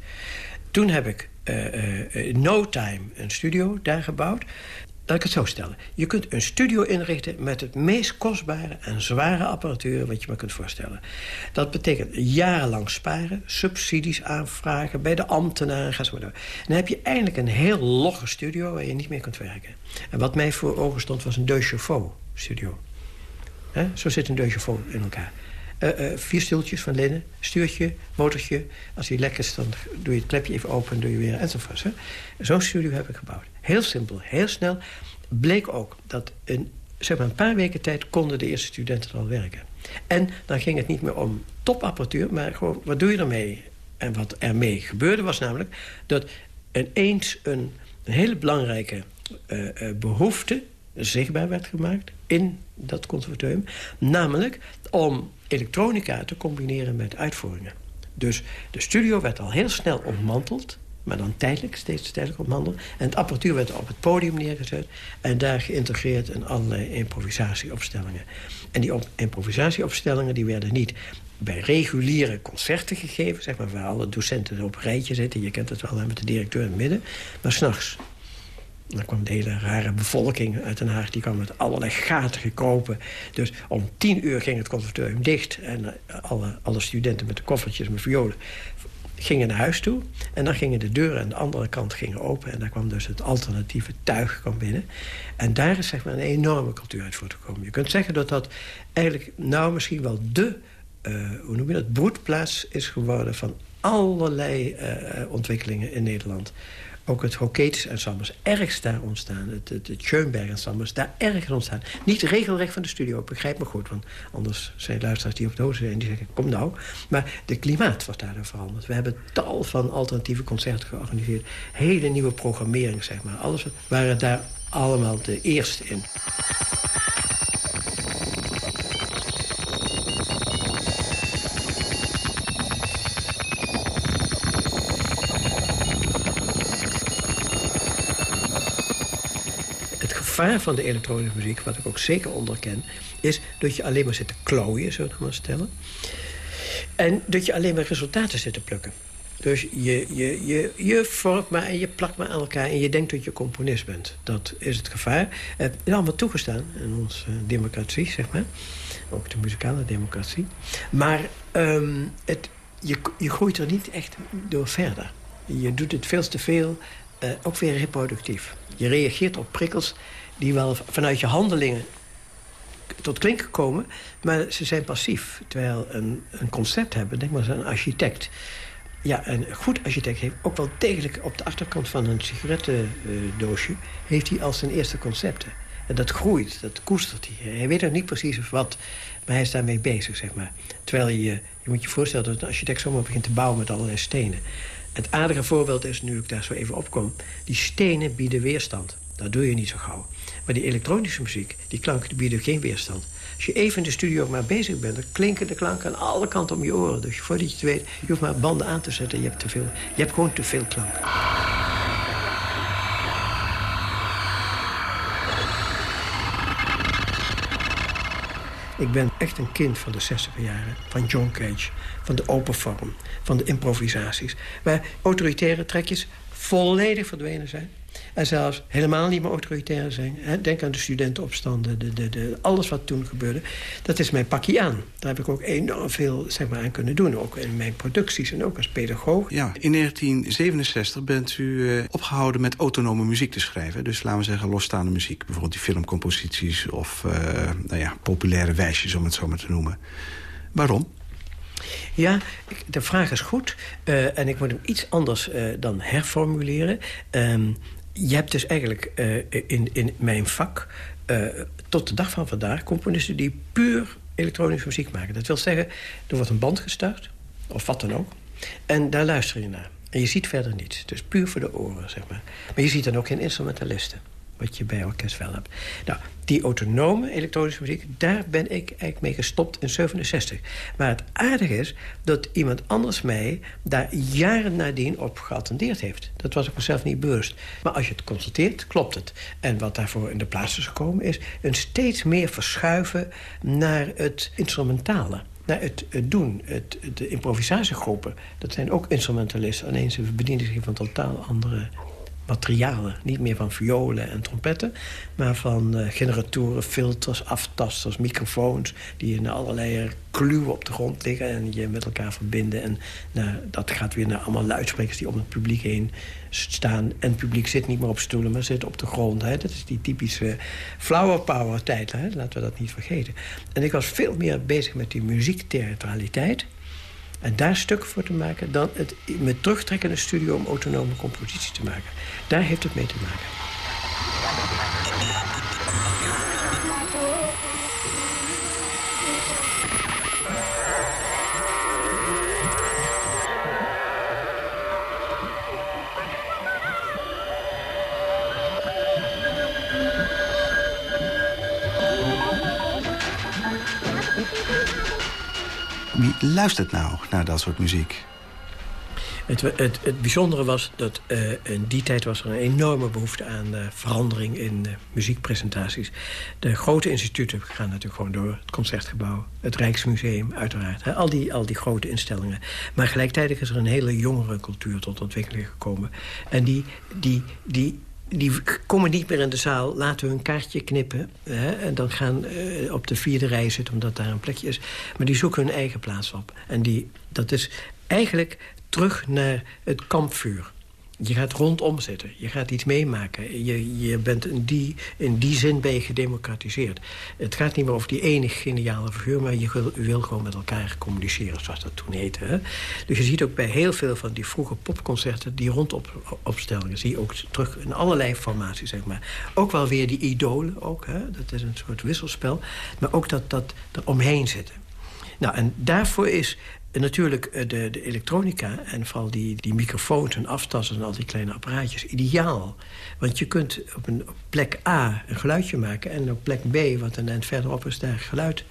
[SPEAKER 5] Toen heb ik uh, no time een studio daar gebouwd. Laat ik het zo stellen. Je kunt een studio inrichten met het meest kostbare en zware apparatuur wat je maar kunt voorstellen. Dat betekent jarenlang sparen, subsidies aanvragen bij de ambtenaren, ga zo maar door. Dan heb je eindelijk een heel logge studio waar je niet meer kunt werken. En wat mij voor ogen stond was een chevaux studio. Zo zit een chevaux in elkaar. Uh, vier stoeltjes van linnen, stuurtje, motortje. Als die lek is, dan doe je het klepje even open... doe je weer enzovoort. Zo'n studio heb ik gebouwd. Heel simpel, heel snel. Bleek ook dat in zeg maar een paar weken tijd... konden de eerste studenten al werken. En dan ging het niet meer om topapparatuur... maar gewoon, wat doe je ermee? En wat ermee gebeurde was namelijk... dat ineens een, een hele belangrijke uh, behoefte zichtbaar werd gemaakt in dat conservatorium. Namelijk om elektronica te combineren met uitvoeringen. Dus de studio werd al heel snel ontmanteld. maar dan tijdelijk, steeds tijdelijk handen. En het apparatuur werd op het podium neergezet... en daar geïntegreerd in allerlei improvisatieopstellingen. En die improvisatieopstellingen die werden niet bij reguliere concerten gegeven... Zeg maar, waar alle docenten op een rijtje zitten. Je kent het wel, met de directeur in het midden. Maar s'nachts. Dan kwam de hele rare bevolking uit Den Haag. Die kwam met allerlei gaten gekropen. Dus om tien uur ging het conservatorium dicht. En eh, alle, alle studenten met de koffertjes met violen gingen naar huis toe. En dan gingen de deuren aan de andere kant gingen open. En daar kwam dus het alternatieve tuig kwam binnen. En daar is zeg maar een enorme cultuur uit voortgekomen. Je kunt zeggen dat dat eigenlijk nou misschien wel de uh, hoe noem je dat, broedplaats is geworden... van allerlei uh, ontwikkelingen in Nederland. Ook het Hoketis ensemble is ergens daar ontstaan. Het, het, het Schoenberg ensemble is daar ergens ontstaan. Niet regelrecht van de studio, begrijp me goed. Want anders zijn luisteraars die op de zijn en die zeggen, kom nou. Maar de klimaat was daardoor veranderd. We hebben tal van alternatieve concerten georganiseerd. Hele nieuwe programmering, zeg maar. Alles waren daar allemaal de eerste in. Gevaar van de elektronische muziek, wat ik ook zeker onderken... is dat je alleen maar zit te klooien, zullen we maar stellen. En dat je alleen maar resultaten zit te plukken. Dus je, je, je, je vormt maar en je plakt maar aan elkaar... en je denkt dat je componist bent. Dat is het gevaar. Het is allemaal toegestaan in onze democratie, zeg maar. Ook de muzikale democratie. Maar um, het, je, je groeit er niet echt door verder. Je doet het veel te veel, uh, ook weer reproductief. Je reageert op prikkels die wel vanuit je handelingen tot klinken komen, maar ze zijn passief. Terwijl een, een concept hebben, denk maar eens aan een architect. Ja, een goed architect heeft ook wel degelijk op de achterkant van een sigarettendoosje... heeft hij al zijn eerste concepten. En dat groeit, dat koestert hij. Hij weet nog niet precies of wat, maar hij is daarmee bezig, zeg maar. Terwijl je, je moet je voorstellen dat een architect zomaar begint te bouwen met allerlei stenen. Het aardige voorbeeld is, nu ik daar zo even opkom... die stenen bieden weerstand. Dat doe je niet zo gauw. Maar die elektronische muziek, die klanken bieden geen weerstand. Als je even in de studio maar bezig bent... dan klinken de klanken aan alle kanten om je oren. Dus voordat je het weet, je hoeft maar banden aan te zetten. Je hebt, te veel, je hebt gewoon te veel klank. Ik ben echt een kind van de 60 jaren. Van John Cage, van de open vorm, van de improvisaties. Waar autoritaire trekjes volledig verdwenen zijn. En zelfs helemaal niet meer autoritair zijn. Denk aan de studentenopstanden, de, de, de, alles wat toen gebeurde. Dat is mijn pakje aan. Daar heb ik ook enorm veel zeg maar, aan kunnen doen. Ook in mijn producties en ook als pedagoog.
[SPEAKER 7] Ja, in 1967 bent u eh, opgehouden met autonome muziek te schrijven. Dus laten we zeggen losstaande muziek. Bijvoorbeeld die filmcomposities of uh, nou ja, populaire wijsjes om het zo maar te noemen. Waarom?
[SPEAKER 5] Ja, de vraag is goed. Uh, en ik moet hem iets anders uh, dan herformuleren. Um, je hebt dus eigenlijk uh, in, in mijn vak... tot de dag van vandaag componisten die puur elektronische muziek maken. Dat wil zeggen, er wordt een band gestart, of wat dan ook. En daar luister je naar. En je ziet verder niets. Dus puur voor de oren, zeg maar. Maar je ziet dan ook geen instrumentalisten wat je bij orkest wel hebt. Nou, die autonome elektronische muziek, daar ben ik eigenlijk mee gestopt in 67. Maar het aardige is dat iemand anders mij daar jaren nadien op geattendeerd heeft. Dat was ik mezelf niet bewust. Maar als je het constateert, klopt het. En wat daarvoor in de plaats is gekomen is een steeds meer verschuiven naar het instrumentale naar het, doen. Het, de improvisatiegroepen, dat zijn ook instrumentalisten. Alleen ze bedienen zich van totaal andere materialen. Niet meer van violen en trompetten, maar van uh, generatoren, filters, aftasters, microfoons... die in allerlei kluwen op de grond liggen en je met elkaar verbinden. En nou, dat gaat weer naar allemaal luidsprekers die om het publiek heen staan. En het publiek zit niet meer op stoelen, maar zit op de grond. Hè. Dat is die typische flower power tijd, hè. laten we dat niet vergeten. En ik was veel meer bezig met die muziektheatraliteit... En daar stuk voor te maken dan het met terugtrekken in studio om autonome compositie te maken. Daar heeft het mee te maken.
[SPEAKER 7] Wie luistert nou naar dat soort muziek?
[SPEAKER 5] Het, het, bijzondere was dat uh, in die tijd was er een enorme behoefte aan uh, verandering in uh, muziekpresentaties. De grote instituten gaan natuurlijk gewoon door. Het Concertgebouw, het Rijksmuseum uiteraard. Hè, al, die, al die grote instellingen. Maar gelijktijdig is er een hele jongere cultuur tot ontwikkeling gekomen. En die, die, die die komen niet meer in de zaal, laten hun kaartje knippen... Hè, en dan gaan uh, op de vierde rij zitten omdat daar een plekje is. Maar die zoeken hun eigen plaats op. En die, dat is eigenlijk terug naar het kampvuur. Je gaat rondom zitten. Je gaat iets meemaken. Je, je bent in die, in die zin ben je gedemocratiseerd. Het gaat niet meer over die enige geniale figuur... maar je wil, wil gewoon met elkaar communiceren, zoals dat toen heette. Hè? Dus je ziet ook bij heel veel van die vroege popconcerten... die rondopstellingen zie je ook terug in allerlei formaties, zeg maar. Ook wel weer die idolen, ook, hè? dat is een soort wisselspel. Maar ook dat, dat er omheen zitten. Nou, en daarvoor is natuurlijk eh, de, de elektronica en vooral die, die microfoons en aftassen... en al die kleine apparaatjes, ideaal. Want je kunt op, een, op plek A een geluidje maken... en op plek B, wat een eind verderop is, daar geluid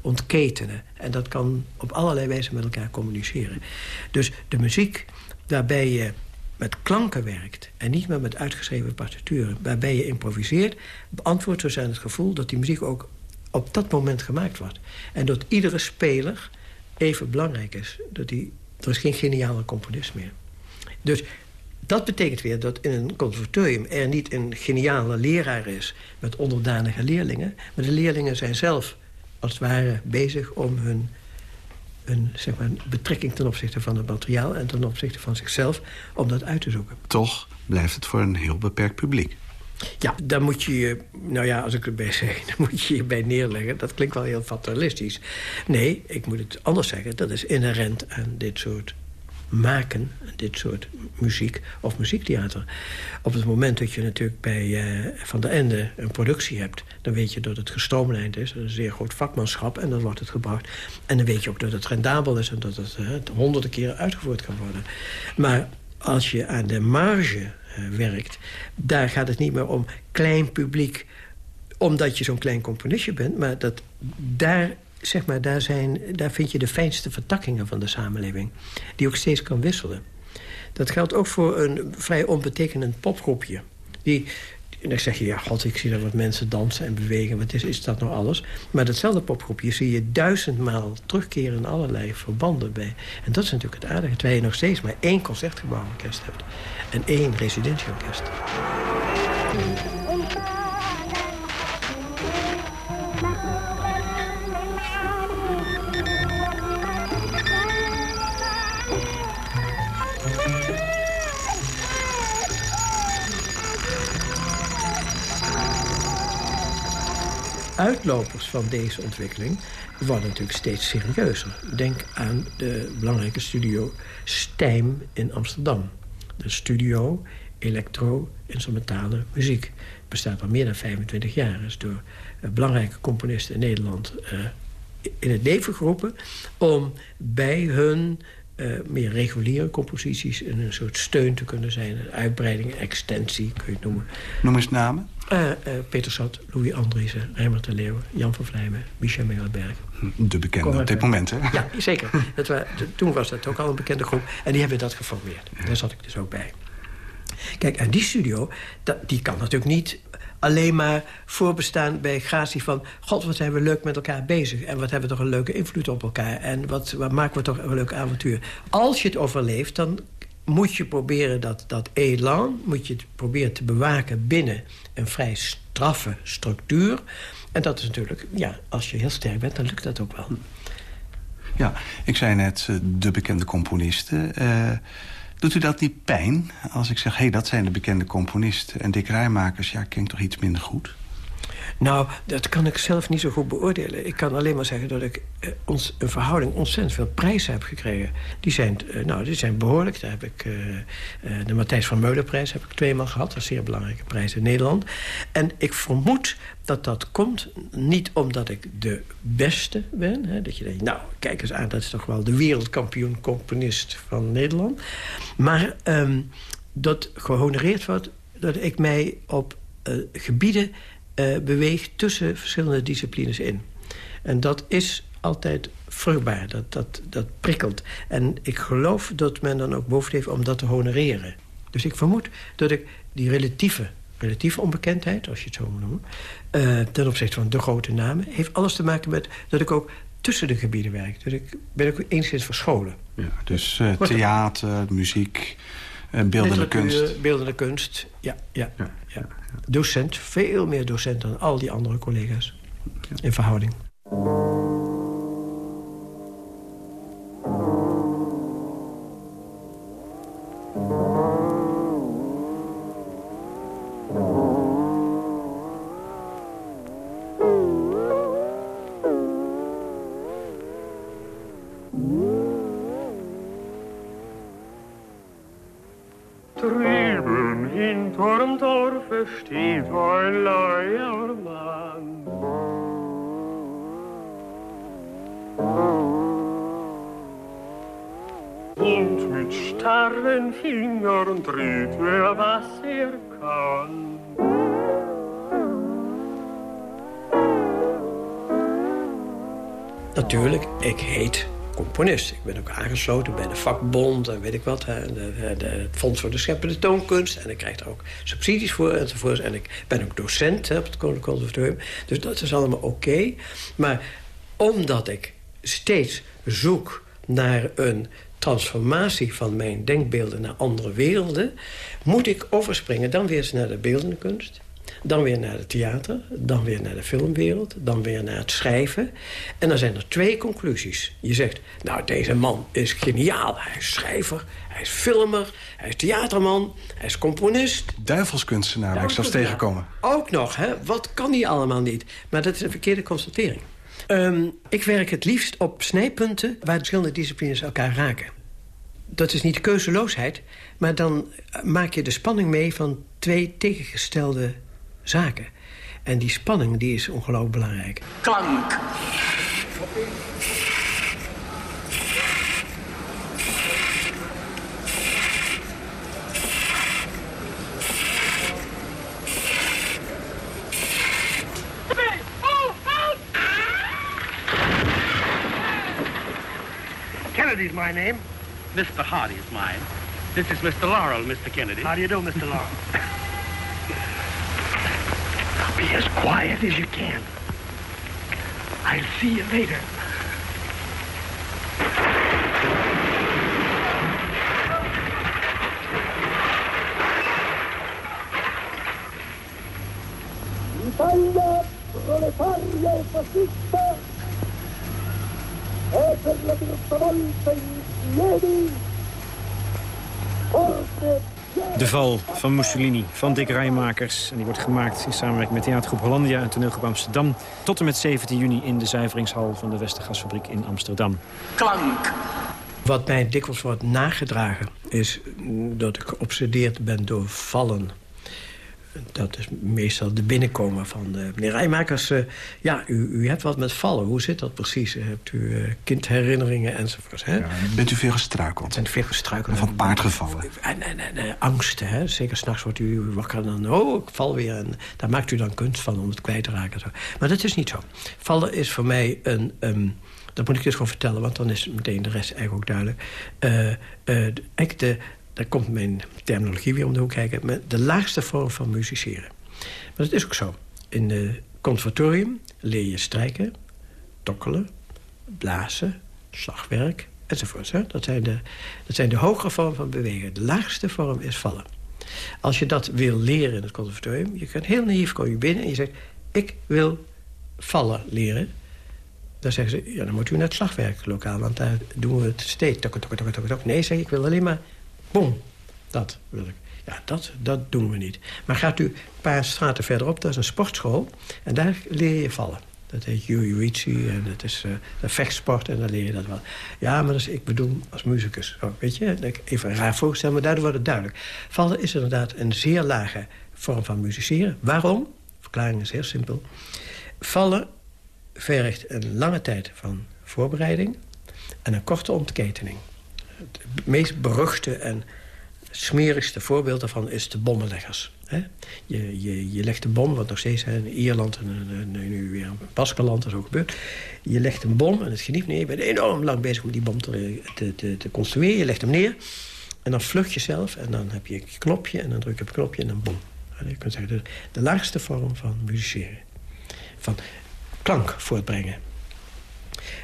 [SPEAKER 5] ontketenen. En dat kan op allerlei wijzen met elkaar communiceren. Dus de muziek, waarbij je met klanken werkt... en niet meer met uitgeschreven partituren, waarbij je improviseert... beantwoordt dus aan het gevoel dat die muziek ook op dat moment gemaakt wordt. En dat iedere speler even belangrijk is. Dat die, er is geen geniale componist meer. Dus dat betekent weer dat in een conservatorium er niet een geniale leraar is... met onderdanige leerlingen. Maar de leerlingen zijn zelf, als het ware, bezig om hun, hun zeg maar, betrekking ten opzichte van het materiaal... en ten opzichte van zichzelf, om dat uit te zoeken.
[SPEAKER 7] Toch blijft het voor een heel beperkt publiek.
[SPEAKER 5] Ja, daar moet je je, nou ja, als ik erbij zeg, dan moet je je bij neerleggen. Dat klinkt wel heel fatalistisch. Nee, ik moet het anders zeggen. Dat is inherent aan dit soort maken, dit soort muziek of muziektheater. Op het moment dat je natuurlijk bij uh, Van der Ende een productie hebt... dan weet je dat het gestroomlijnd is, dat is een zeer groot vakmanschap... en dan wordt het gebracht. En dan weet je ook dat het rendabel is... en dat het uh, honderden keren uitgevoerd kan worden. Maar als je aan de marge werkt... daar gaat het niet meer om klein publiek omdat je zo'n klein componistje bent... maar dat daar, zeg maar, daar, zijn, daar vind je de fijnste vertakkingen van de samenleving... die ook steeds kan wisselen. Dat geldt ook voor een vrij onbetekenend popgroepje... die en dan zeg je, ja, god, ik zie daar wat mensen dansen en bewegen. Wat is, is dat nou alles? Maar datzelfde popgroepje zie je duizendmaal terugkeren in allerlei verbanden bij. En dat is natuurlijk het aardige. Terwijl je nog steeds maar één concertgebouworkest hebt. En één residentieorkest. Uitlopers van deze ontwikkeling worden natuurlijk steeds serieuzer. Denk aan de belangrijke studio Stijm in Amsterdam. De studio elektro-instrumentale muziek. Bestaat al meer dan 25 jaar. Is door belangrijke componisten in Nederland uh, in het leven geroepen... om bij hun uh, meer reguliere composities... een soort steun te kunnen zijn. Een uitbreiding, extensie, kun je het noemen.
[SPEAKER 7] Noem eens namen.
[SPEAKER 5] Uh, uh, Peter Sat, Louis Andriessen, Rijmer de Leeuw, Jan van Vlijmen, Michel Mengelberg.
[SPEAKER 7] De bekende op dit moment, hè?
[SPEAKER 5] Ja, zeker. Dat was, toen was dat ook al een bekende groep. En die hebben dat geformeerd. Daar zat ik dus ook bij. Kijk, en die studio, dat, die kan natuurlijk niet alleen maar voorbestaan bij gratie van... god, wat zijn we leuk met elkaar bezig. En wat hebben we toch een leuke invloed op elkaar. En wat, wat maken we toch een leuk avontuur. Als je het overleeft, dan moet je proberen dat, dat elan... moet je proberen te bewaken binnen een vrij straffe structuur. En dat is natuurlijk, ja, als je heel sterk bent, dan lukt dat ook wel.
[SPEAKER 7] Ja, ik zei net, eh, de bekende componisten... Uh, doet u dat niet pijn als ik zeg... hé, hey, dat zijn de bekende componisten en Dick Rijmakers... ja, klinkt toch iets minder goed?
[SPEAKER 5] Nou, dat kan ik zelf niet zo goed beoordelen. Ik kan alleen maar zeggen dat ik eh, ons, een verhouding ontzettend veel prijzen heb gekregen. Die zijn, eh, nou, die zijn behoorlijk. Daar heb ik, eh, de Matthijs van Meulenprijs heb ik tweemaal gehad. Dat is een zeer belangrijke prijs in Nederland. En ik vermoed dat dat komt niet omdat ik de beste ben. Hè, dat je denkt, nou, kijk eens aan, dat is toch wel de wereldkampioen componist van Nederland. Maar um, dat gehonoreerd wordt dat ik mij op gebieden uh, beweegt tussen verschillende disciplines in. En dat is altijd vruchtbaar. Dat, dat, dat prikkelt. En ik geloof dat men dan ook behoefte heeft om dat te honoreren. Dus ik vermoed dat ik die relatieve, relatieve onbekendheid... als je het zo moet noemen... Uh, ten opzichte van de grote namen... heeft alles te maken met dat ik ook tussen de gebieden werk. Dus ik ben ook enigszins verscholen.
[SPEAKER 7] Ja, dus uh, theater, muziek, beeldende kunst.
[SPEAKER 5] Beeldende kunst, ja, ja, ja, ja. Docent, veel meer docent dan al die andere collega's. In verhouding.
[SPEAKER 8] Steht ein Leiermann. Und mit starren Fingern dreht er, was er kann.
[SPEAKER 5] Natuurlijk, ik heet componist. Ik ben ook aangesloten bij de vakbond en weet ik wat. De, de, het Fonds voor de Scheppende Toonkunst. En ik krijg er ook subsidies voor enzovoort. En ik ben ook docent op het Koninklijk Conservatorium. Dus dat is allemaal oké. Maar omdat ik steeds zoek naar een transformatie van mijn denkbeelden naar andere werelden... moet ik overspringen dan weer naar de beeldende kunst... Dan weer naar het theater, dan weer naar de filmwereld... dan weer naar het schrijven. En dan zijn er twee conclusies. Je zegt, nou, deze man is geniaal. Hij is schrijver, hij is filmer, hij is theaterman, hij is componist.
[SPEAKER 7] Duivelskunstenaar, ik zelfs tegenkomen.
[SPEAKER 5] Ook nog, hè? Wat kan die allemaal niet? Maar dat is een verkeerde constatering. Um, ik werk het liefst op snijpunten waar verschillende disciplines elkaar raken. Dat is niet keuzeloosheid, maar dan maak je de spanning mee van twee tegengestelde zaken. En die spanning die is ongelooflijk belangrijk.
[SPEAKER 9] Klank.
[SPEAKER 3] Kennedy's my name.
[SPEAKER 10] Mr. Hardy is mine. This is Mr. Laurel, Mr. Kennedy.
[SPEAKER 3] How do you do, Mr. Laurel? Be as quiet as you can. I'll see you later.
[SPEAKER 11] Italia proletaria e fascista è per la terza volta in piedi forte
[SPEAKER 12] De val van Mussolini van Dick Rijmakers. En die wordt gemaakt in samenwerking met theatergroep Hollandia en toneelgroep Amsterdam. Tot en met 17 juni in de zuiveringshal van de Westergasfabriek in Amsterdam.
[SPEAKER 9] Klank.
[SPEAKER 5] Wat mij dikwijls wordt nagedragen is dat ik geobsedeerd ben door vallen dat is meestal de binnenkomen van de meneer Rijmakers. Uh, ja, u, u hebt wat met vallen. Hoe zit dat precies? Hebt u uh, kindherinneringen enzovoort? Hè? Ja,
[SPEAKER 7] bent u veel gestruikeld?
[SPEAKER 5] Bent veel gestruikeld?
[SPEAKER 7] Van paard gevallen?
[SPEAKER 5] En, en, en, en angsten, hè? Zeker s'nachts wordt u wakker en dan... oh, ik val weer. En daar maakt u dan kunst van om het kwijt te raken. Zo. Maar dat is niet zo. Vallen is voor mij een... Um, dat moet ik dus gewoon vertellen, want dan is meteen de rest eigenlijk ook duidelijk. Uh, eigenlijk de, daar komt mijn terminologie weer om de hoek kijken... de laagste vorm van musiceren. Maar dat is ook zo. In het conservatorium leer je strijken, tokkelen, blazen, slagwerk enzovoort. Hè? Dat, zijn de, dat zijn de hogere vormen van bewegen. De laagste vorm is vallen. Als je dat wil leren in het conservatorium... je kunt heel naïef kom je binnen en je zegt... ik wil vallen leren. Dan zeggen ze, ja, dan moet u naar het slagwerklokaal... want daar doen we het steeds. Tok, tok, tok, tok, tok. Nee, zeg ik wil alleen maar Boom. Dat wil ik. Ja, dat, dat doen we niet. Maar gaat u een paar straten verderop, dat is een sportschool. En daar leer je vallen. Dat heet jiu-jitsu en dat is uh, vechtsport en dan leer je dat wel. Ja, maar is, ik bedoel als muzikus. Oh, weet je, even raar voorstellen, maar daardoor wordt het duidelijk. Vallen is inderdaad een zeer lage vorm van musiceren. Waarom? De verklaring is heel simpel. Vallen vergt een lange tijd van voorbereiding... en een korte ontketening het meest beruchte en smerigste voorbeeld daarvan is de bommenleggers. Je, je, je legt een bom, wat nog steeds in Ierland en, nu weer in Baskeland is ook gebeurd. Je legt een bom en het geniet neer. Je bent enorm lang bezig om die bom te, te, te, construeren. Je legt hem neer en dan vlucht je zelf. En dan heb je een knopje en dan druk je op het knopje en dan bom. Je kunt zeggen, de, de laagste vorm van musiceren. Van klank voortbrengen.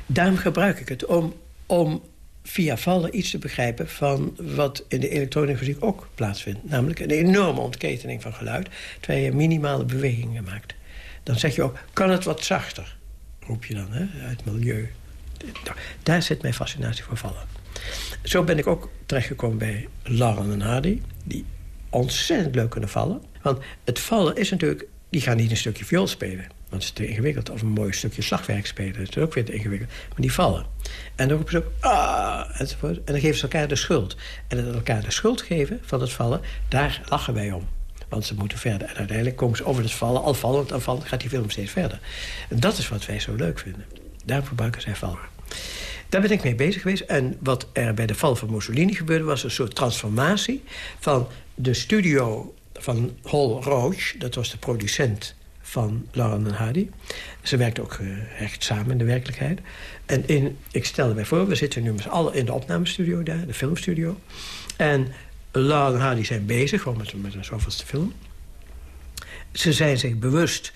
[SPEAKER 5] Daarom gebruik ik het om, om via vallen iets te begrijpen van wat in de elektronische muziek ook plaatsvindt. Namelijk een enorme ontketening van geluid, terwijl je minimale bewegingen maakt. Dan zeg je ook, kan het wat zachter? Roep je dan, hè, uit milieu. Daar zit mijn fascinatie voor vallen. Zo ben ik ook terechtgekomen bij Lauren en Hardy... die ontzettend leuk kunnen vallen. Want het vallen is natuurlijk... die gaan niet een stukje viool spelen want het is te ingewikkeld. Of een mooi stukje slagwerk spelen. Dat is ook weer te ingewikkeld. Maar die vallen. En dan roepen ze ook... Ah. En dan geven ze elkaar de schuld. En dat elkaar de schuld geven van het vallen... daar lachen wij om. Want ze moeten verder. En uiteindelijk komen ze over het vallen. Al vallend, al vallend gaat die film steeds verder. En dat is wat wij zo leuk vinden. Daarom gebruiken zij vallen. Daar ben ik mee bezig geweest. En wat er bij de val van Mussolini gebeurde... was een soort transformatie van de studio van Hall Roach. Dat was de producent van Lauren en Hardy. Ze werkt ook uh, echt samen in de werkelijkheid. En in, ik stelde mij voor, we zitten nu met z'n allen in de opnamestudio daar, de filmstudio. En Lauren en Hardy zijn bezig, gewoon met, met een zoveelste film. Ze zijn zich bewust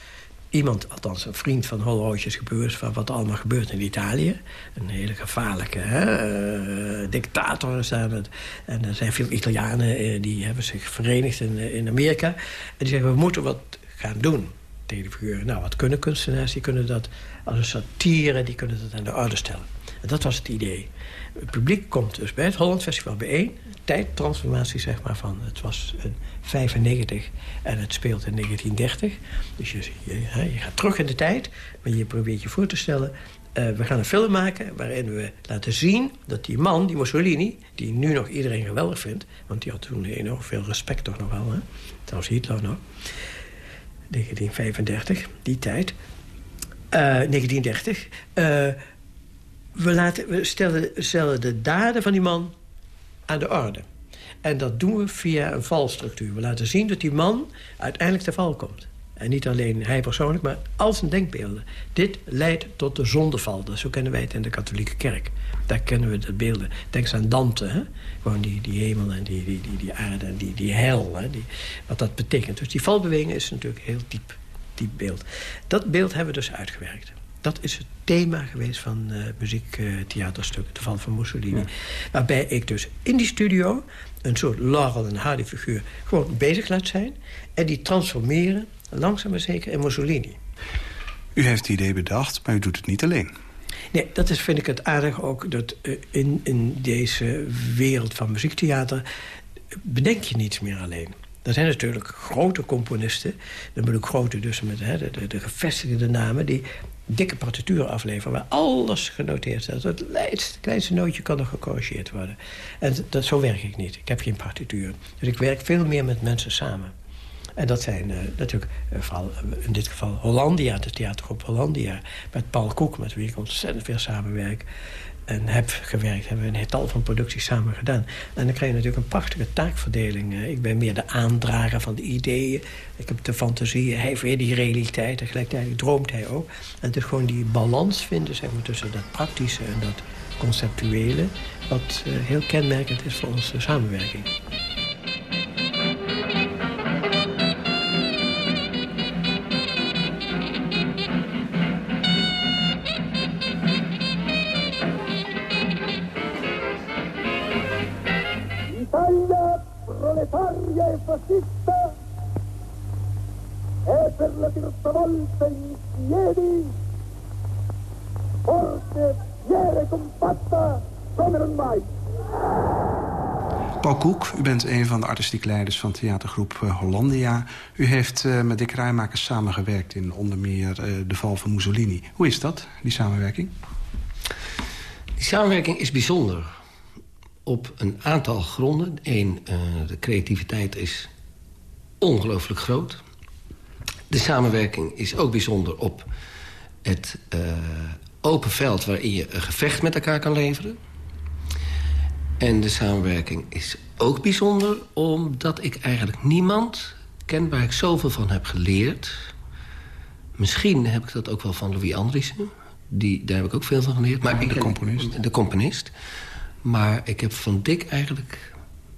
[SPEAKER 5] iemand, althans een vriend van Holroodje... is bewust van wat er allemaal gebeurt in Italië. Een hele gevaarlijke uh, dictator is daar. En er zijn veel Italianen uh, die hebben zich verenigd in, in Amerika. En die zeggen, we moeten wat gaan doen telefiguren. Nou, wat kunnen kunstenaars? Die kunnen dat als een satire, die kunnen dat aan de orde stellen. En dat was het idee. Het publiek komt dus bij het Holland Festival bijeen. Tijdtransformatie, zeg maar, van het was een 95 en het speelt in 1930. Dus je, je, je gaat terug in de tijd, maar je probeert je voor te stellen... Uh, we gaan een film maken waarin we laten zien dat die man, die Mussolini... die nu nog iedereen geweldig vindt... want die had toen enorm veel respect toch nog wel, hè? Trouwens Hitler nog... 1935, die tijd. Uh, 1930. Uh, we, laten, we stellen, stellen de daden van die man aan de orde. En dat doen we via een valstructuur. We laten zien dat die man uiteindelijk te val komt. En niet alleen hij persoonlijk, maar al zijn denkbeelden. Dit leidt tot de zondeval. Zo kennen wij het in de katholieke kerk. Daar kennen we de beelden. Denk eens aan Dante. Hè? Gewoon die, die hemel en die, die, die, die aarde en die, die hel. Hè? Die, wat dat betekent. Dus die valbeweging is natuurlijk heel diep, diep beeld. Dat beeld hebben we dus uitgewerkt. Dat is het thema geweest van uh, muziektheaterstuk, De Val van Mussolini. Waarbij ik dus in die studio een soort Laurel en Hardy figuur gewoon bezig laat zijn. En die transformeren, langzaam maar zeker, in Mussolini.
[SPEAKER 7] U heeft het idee bedacht, maar u doet het niet alleen.
[SPEAKER 5] Nee, dat is, vind ik het aardig ook. Dat uh, in, in deze wereld van muziektheater bedenk je niets meer alleen. Er zijn natuurlijk grote componisten. Dan bedoel ik grote dus met hè, de, de, de gevestigde namen... die dikke partituren afleveren waar alles genoteerd staat. Het kleinste, kleinste nootje kan nog gecorrigeerd worden. En dat, zo werk ik niet. Ik heb geen partituur. Dus ik werk veel meer met mensen samen. En dat zijn uh, natuurlijk uh, vooral in dit geval Hollandia, de theatergroep Hollandia. Met Paul Koek, met wie ik ontzettend veel samenwerk. En heb gewerkt, hebben we een tal van producties samen gedaan. En dan krijg je natuurlijk een prachtige taakverdeling. Ik ben meer de aandrager van de ideeën. Ik heb de fantasie, hij heeft weer die realiteit. Tegelijkertijd droomt hij ook. En het is gewoon die balans vinden zeg maar, tussen dat praktische en dat conceptuele... wat heel kenmerkend is voor onze samenwerking.
[SPEAKER 11] Proletaria e fascista è per la terza volta in piedi, forte, fiera e compatta come non mai.
[SPEAKER 7] Paul Koek, u bent een van de artistiek leiders van theatergroep uh, Hollandia. U heeft uh, met Dick Rijmakers samengewerkt in onder meer uh, De Val van Mussolini. Hoe is dat, die samenwerking?
[SPEAKER 9] Die samenwerking is bijzonder op een aantal gronden. Eén, uh, de creativiteit is ongelooflijk groot. De samenwerking is ook bijzonder op het uh, open veld... waarin je een gevecht met elkaar kan leveren. En de samenwerking is ook bijzonder... omdat ik eigenlijk niemand ken waar ik zoveel van heb geleerd. Misschien heb ik dat ook wel van Louis Andriessen. Die, daar heb ik ook veel van geleerd. Maar
[SPEAKER 7] de componist.
[SPEAKER 9] De componist. Maar ik heb van Dick eigenlijk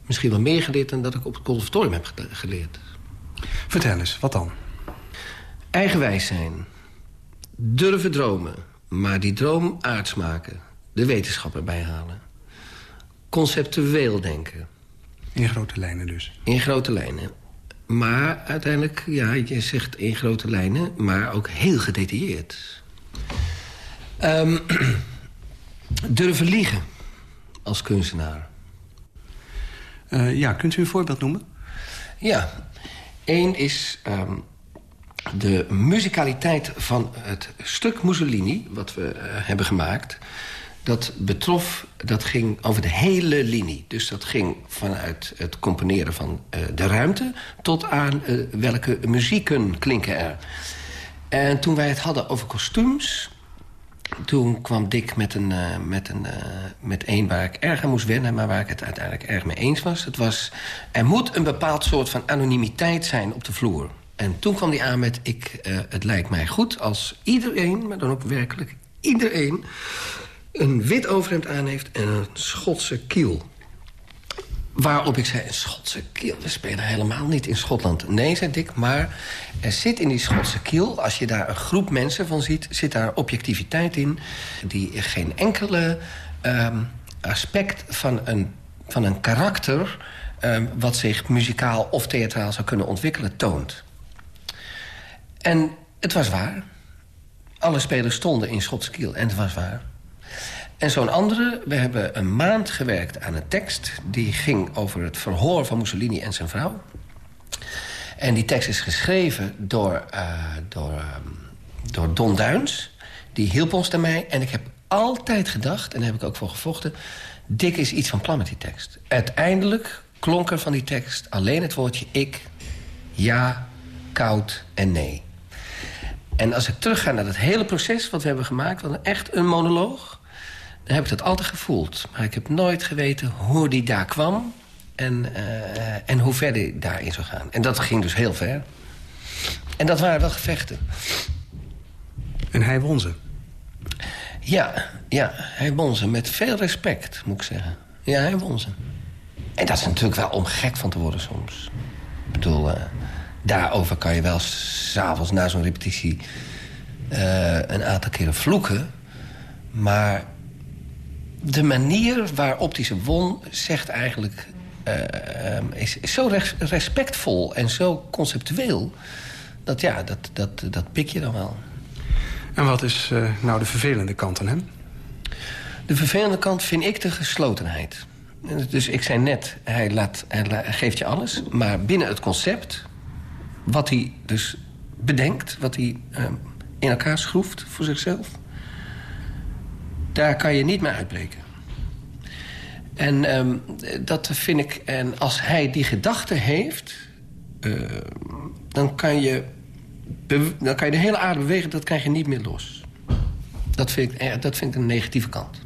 [SPEAKER 9] misschien wel meer geleerd... dan dat ik op het conservatorium heb geleerd.
[SPEAKER 7] Vertel eens, wat dan?
[SPEAKER 9] Eigenwijs zijn. Durven dromen. Maar die droom aards maken. De wetenschap erbij halen. Conceptueel denken.
[SPEAKER 7] In grote lijnen dus?
[SPEAKER 9] In grote lijnen. Maar uiteindelijk, ja, je zegt in grote lijnen... maar ook heel gedetailleerd. Um, durven liegen als kunstenaar.
[SPEAKER 7] Uh, ja, kunt u een voorbeeld noemen?
[SPEAKER 9] Ja. Eén is um, de muzikaliteit van het stuk Mussolini... wat we uh, hebben gemaakt dat betrof, dat ging over de hele linie. Dus dat ging vanuit het componeren van uh, de ruimte... tot aan welke muzieken klinken er. En toen wij het hadden over kostuums... toen kwam Dick met een, uh, met, een, met een waar ik erg aan moest wennen... maar waar ik het uiteindelijk erg mee eens was. Het was, er moet een bepaald soort van anonimiteit zijn op de vloer. En toen kwam hij aan met... Ik, het lijkt mij goed als iedereen, maar dan ook werkelijk iedereen een wit overhemd aan heeft en een Schotse kiel. Waarop ik zei, een Schotse kiel? We spelen helemaal niet in Schotland. Nee, zei Dick, maar er zit in die Schotse kiel... als je daar een groep mensen van ziet, zit daar objectiviteit in... die geen enkele um, aspect van een, van een karakter... Um, wat zich muzikaal of theatraal zou kunnen ontwikkelen, toont. En het was waar. Alle spelers stonden in Schotse kiel en het was waar. En zo'n andere, we hebben een maand gewerkt aan een tekst... die ging over het verhoor van Mussolini en zijn vrouw. En die tekst is geschreven door, uh, door, uh, door Don Duins. Die hielp ons daarmee. En ik heb altijd gedacht, en daar heb ik ook voor gevochten... Dik is iets van plan met die tekst. Uiteindelijk klonk er van die tekst alleen het woordje ik... ja, koud en nee. En als ik terugga naar dat hele proces wat we hebben gemaakt... was echt een monoloog dan heb ik dat altijd gevoeld. Maar ik heb nooit geweten hoe die daar kwam... en, uh, en hoe ver die daarin zou gaan. En dat ging dus heel ver. En dat waren wel gevechten.
[SPEAKER 7] En hij won ze?
[SPEAKER 9] Ja, ja, hij won ze met veel respect, moet ik zeggen. Ja, hij won ze. En dat is natuurlijk wel om gek van te worden soms. Ik bedoel, uh, daarover kan je wel s'avonds na zo'n repetitie... Uh, een aantal keren vloeken. Maar de manier waarop hij ze won zegt eigenlijk... Uh, is, is, zo respectvol en zo conceptueel... dat ja, dat, dat, dat pik je dan wel.
[SPEAKER 7] En wat is uh, nou de vervelende kant aan hem?
[SPEAKER 9] De vervelende kant vind ik de geslotenheid. Dus ik zei net, hij, laat, hij, hij geeft je alles... maar binnen het concept, wat hij dus bedenkt... wat hij uh, in elkaar schroeft voor zichzelf daar kan je niet meer uitbreken. En um, dat vind ik... En als hij die gedachte heeft... Uh, dan, kan je dan kan je de hele aarde bewegen, dat krijg je niet meer los. Dat vind ik, dat vind ik een negatieve kant.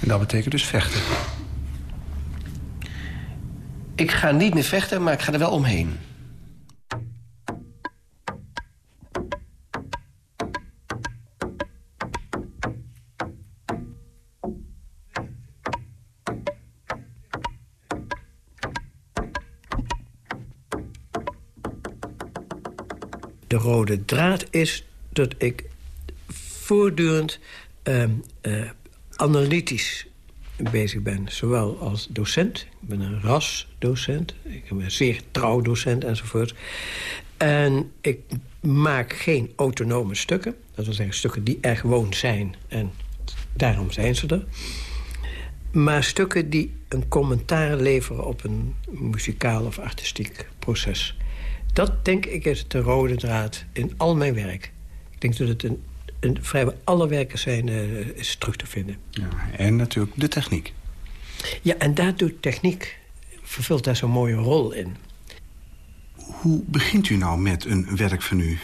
[SPEAKER 7] En dat betekent dus vechten?
[SPEAKER 9] Ik ga niet meer vechten, maar ik ga er wel omheen.
[SPEAKER 5] De rode draad is dat ik voortdurend uh, uh, analytisch bezig ben. Zowel als docent. Ik ben een rasdocent. Ik ben een zeer trouw docent enzovoort. En ik maak geen autonome stukken. Dat wil zeggen stukken die er gewoon zijn. En daarom zijn ze er. Maar stukken die een commentaar leveren op een muzikaal of artistiek proces. Dat denk ik is de rode draad in al mijn werk. Ik denk dat het een, een vrijwel alle werken zijn uh, is terug te vinden.
[SPEAKER 7] Ja, en natuurlijk de techniek.
[SPEAKER 5] Ja, en daar doet techniek, vervult daar zo'n mooie rol in.
[SPEAKER 7] Hoe begint u nou met een werk van u?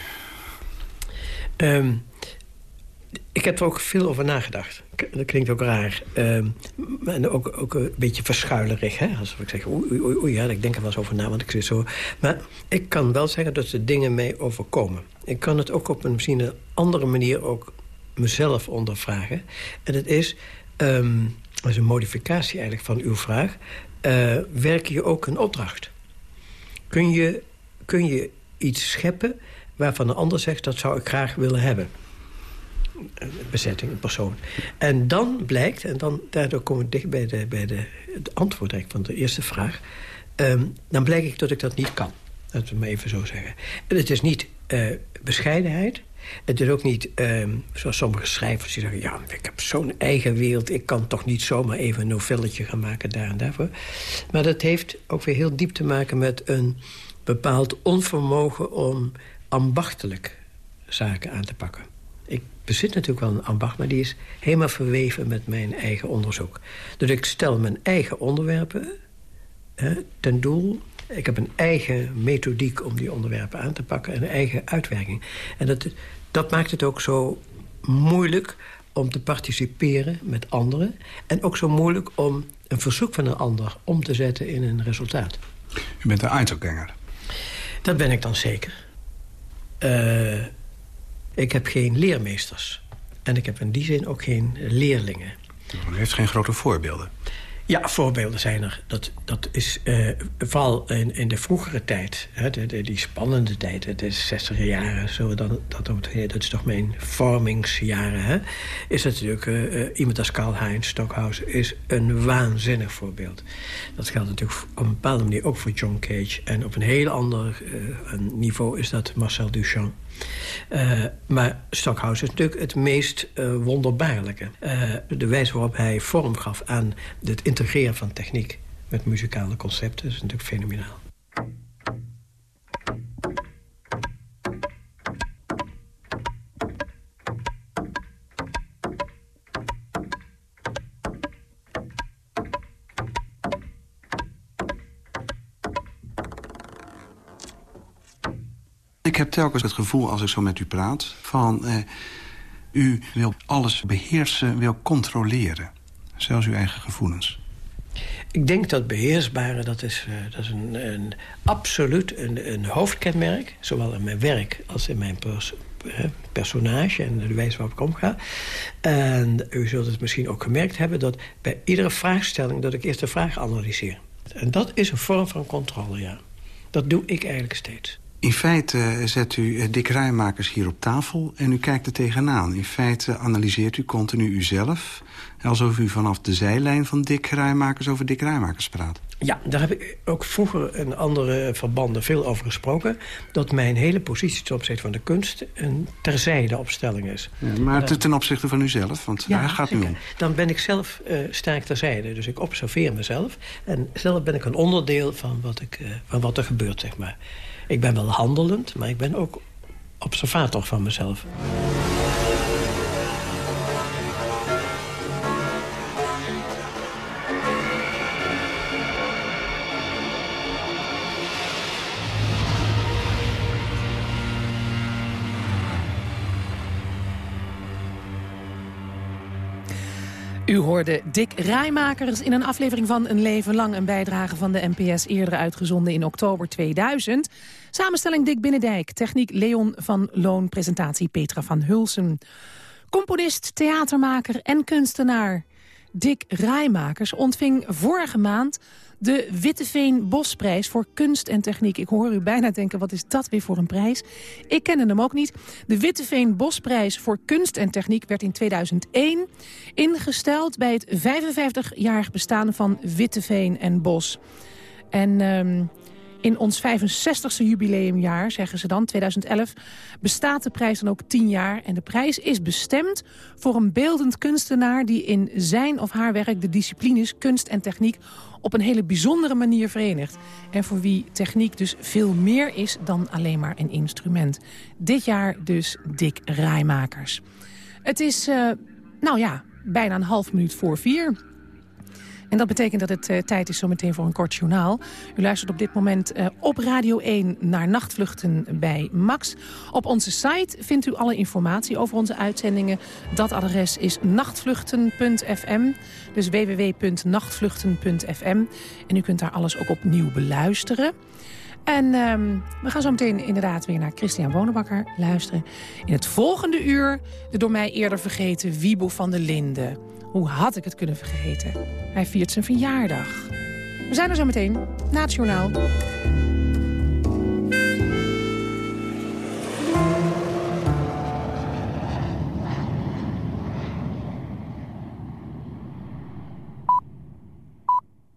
[SPEAKER 5] Um, ik heb er ook veel over nagedacht. Dat klinkt ook raar. Um, en ook, ook een beetje verschuilerig. Hè? Alsof ik zeg, oei, oei, oei, ja, ik denk er wel eens over na, want ik zit zo... Maar ik kan wel zeggen dat de dingen mij overkomen. Ik kan het ook op een misschien een andere manier ook mezelf ondervragen. En het is, um, dat is een modificatie eigenlijk van uw vraag... Uh, werk je ook een opdracht? Kun je, kun je iets scheppen waarvan een ander zegt... dat zou ik graag willen hebben? Bezetting, een persoon. En dan blijkt, en dan, daardoor kom ik dicht bij, de, bij de, het antwoord van de eerste vraag... Um, dan blijkt ik dat ik dat niet kan. Laten we maar even zo zeggen. En het is niet uh, bescheidenheid. Het is ook niet, uh, zoals sommige schrijvers die zeggen... ja, ik heb zo'n eigen wereld, ik kan toch niet zomaar even een novelletje gaan maken daar en daarvoor. Maar dat heeft ook weer heel diep te maken met een bepaald onvermogen... om ambachtelijk zaken aan te pakken. Bezit natuurlijk wel een ambacht, maar die is helemaal verweven met mijn eigen onderzoek. Dus ik stel mijn eigen onderwerpen hè, ten doel ik heb een eigen methodiek om die onderwerpen aan te pakken... en een eigen uitwerking. En dat, dat maakt het ook zo moeilijk om te participeren met anderen... en ook zo moeilijk om een verzoek van een ander om te zetten in een resultaat.
[SPEAKER 7] U bent een Einzelganger.
[SPEAKER 5] Dat ben ik dan zeker. Uh, ik heb geen leermeesters. En ik heb in die zin ook geen leerlingen.
[SPEAKER 7] U heeft geen grote voorbeelden.
[SPEAKER 5] Ja, voorbeelden zijn er. Dat, dat is uh, vooral in, in de vroegere tijd, hè, de, de, die spannende tijd, de 60 jaren, zo dan, dat, dat is toch mijn vormingsjaren, hè, is natuurlijk uh, iemand als Karl-Heinz Stockhausen is een waanzinnig voorbeeld. Dat geldt natuurlijk op een bepaalde manier ook voor John Cage. En op een heel ander niveau is dat Marcel Duchamp. Uh, maar Stockhausen is natuurlijk het meest uh, wonderbaarlijke. Uh, de wijze waarop hij vorm gaf aan het integreren van techniek... met muzikale concepten is natuurlijk fenomenaal.
[SPEAKER 7] Ik heb telkens het gevoel, als ik zo met u praat... van eh, u wil alles beheersen, wil controleren. Zelfs uw eigen gevoelens.
[SPEAKER 5] Ik denk dat beheersbare, dat is, uh, dat is een, een, absoluut een, een, hoofdkenmerk. Zowel in mijn werk als in mijn pers personage en de wijze waarop ik omga. En u zult het misschien ook gemerkt hebben... dat bij iedere vraagstelling dat ik eerst de vraag analyseer. En dat is een vorm van controle, ja. Dat doe ik eigenlijk steeds.
[SPEAKER 7] In feite zet u eh, Dick Rijmakers hier op tafel en u kijkt er tegenaan. In feite analyseert u continu uzelf... alsof u vanaf de zijlijn van Dick Rijmakers over Dick Rijmakers praat.
[SPEAKER 5] Ja, daar heb ik ook vroeger in andere verbanden veel over gesproken. Dat mijn hele positie ten opzichte van de kunst een terzijde opstelling is.
[SPEAKER 7] Ja, maar uh, ten opzichte van uzelf, want ja, daar gaat u om.
[SPEAKER 5] Dan ben ik zelf uh, sterk terzijde. Dus ik observeer mezelf. En zelf ben ik een onderdeel van wat, ik, uh, van wat er gebeurt, zeg maar. Ik ben wel handelend, maar ik ben ook observator van mezelf.
[SPEAKER 4] U hoorde Dick Rijmakers in een aflevering van Een Leven Lang... een bijdrage van de NPS eerder uitgezonden in oktober 2000. Samenstelling Dick Binnendijk, techniek Leon van Loon... presentatie Petra van Hulsen. Componist, theatermaker en kunstenaar Dick Rijmakers ontving vorige maand de Witteveen Bosprijs voor kunst en techniek. Ik hoor u bijna denken, wat is dat weer voor een prijs? Ik kende hem ook niet. De Witteveen Bosprijs voor kunst en techniek werd in 2001 ingesteld... bij het 55-jarig bestaan van Witteveen en Bos. En... Um, in ons 65e jubileumjaar, zeggen ze dan, 2011, bestaat de prijs dan ook 10 jaar. En de prijs is bestemd voor een beeldend kunstenaar... die in zijn of haar werk de disciplines kunst en techniek op een hele bijzondere manier verenigt. En voor wie techniek dus veel meer is dan alleen maar een instrument. Dit jaar dus Dick Rijmakers. Het is, uh, nou ja, bijna een half minuut voor vier... En dat betekent dat het uh, tijd is zometeen voor een kort journaal. U luistert op dit moment uh, op Radio 1 naar Nachtvluchten bij Max. Op onze site vindt u alle informatie over onze uitzendingen. Dat adres is nachtvluchten.fm. Dus www.nachtvluchten.fm. En u kunt daar alles ook opnieuw beluisteren. En um, we gaan zo meteen inderdaad weer naar Christian Wonenbakker luisteren. In het volgende uur de door mij eerder vergeten Wiebo van der Linden. Hoe had ik het kunnen vergeten? Hij viert zijn verjaardag. We zijn er zo meteen, na het journaal.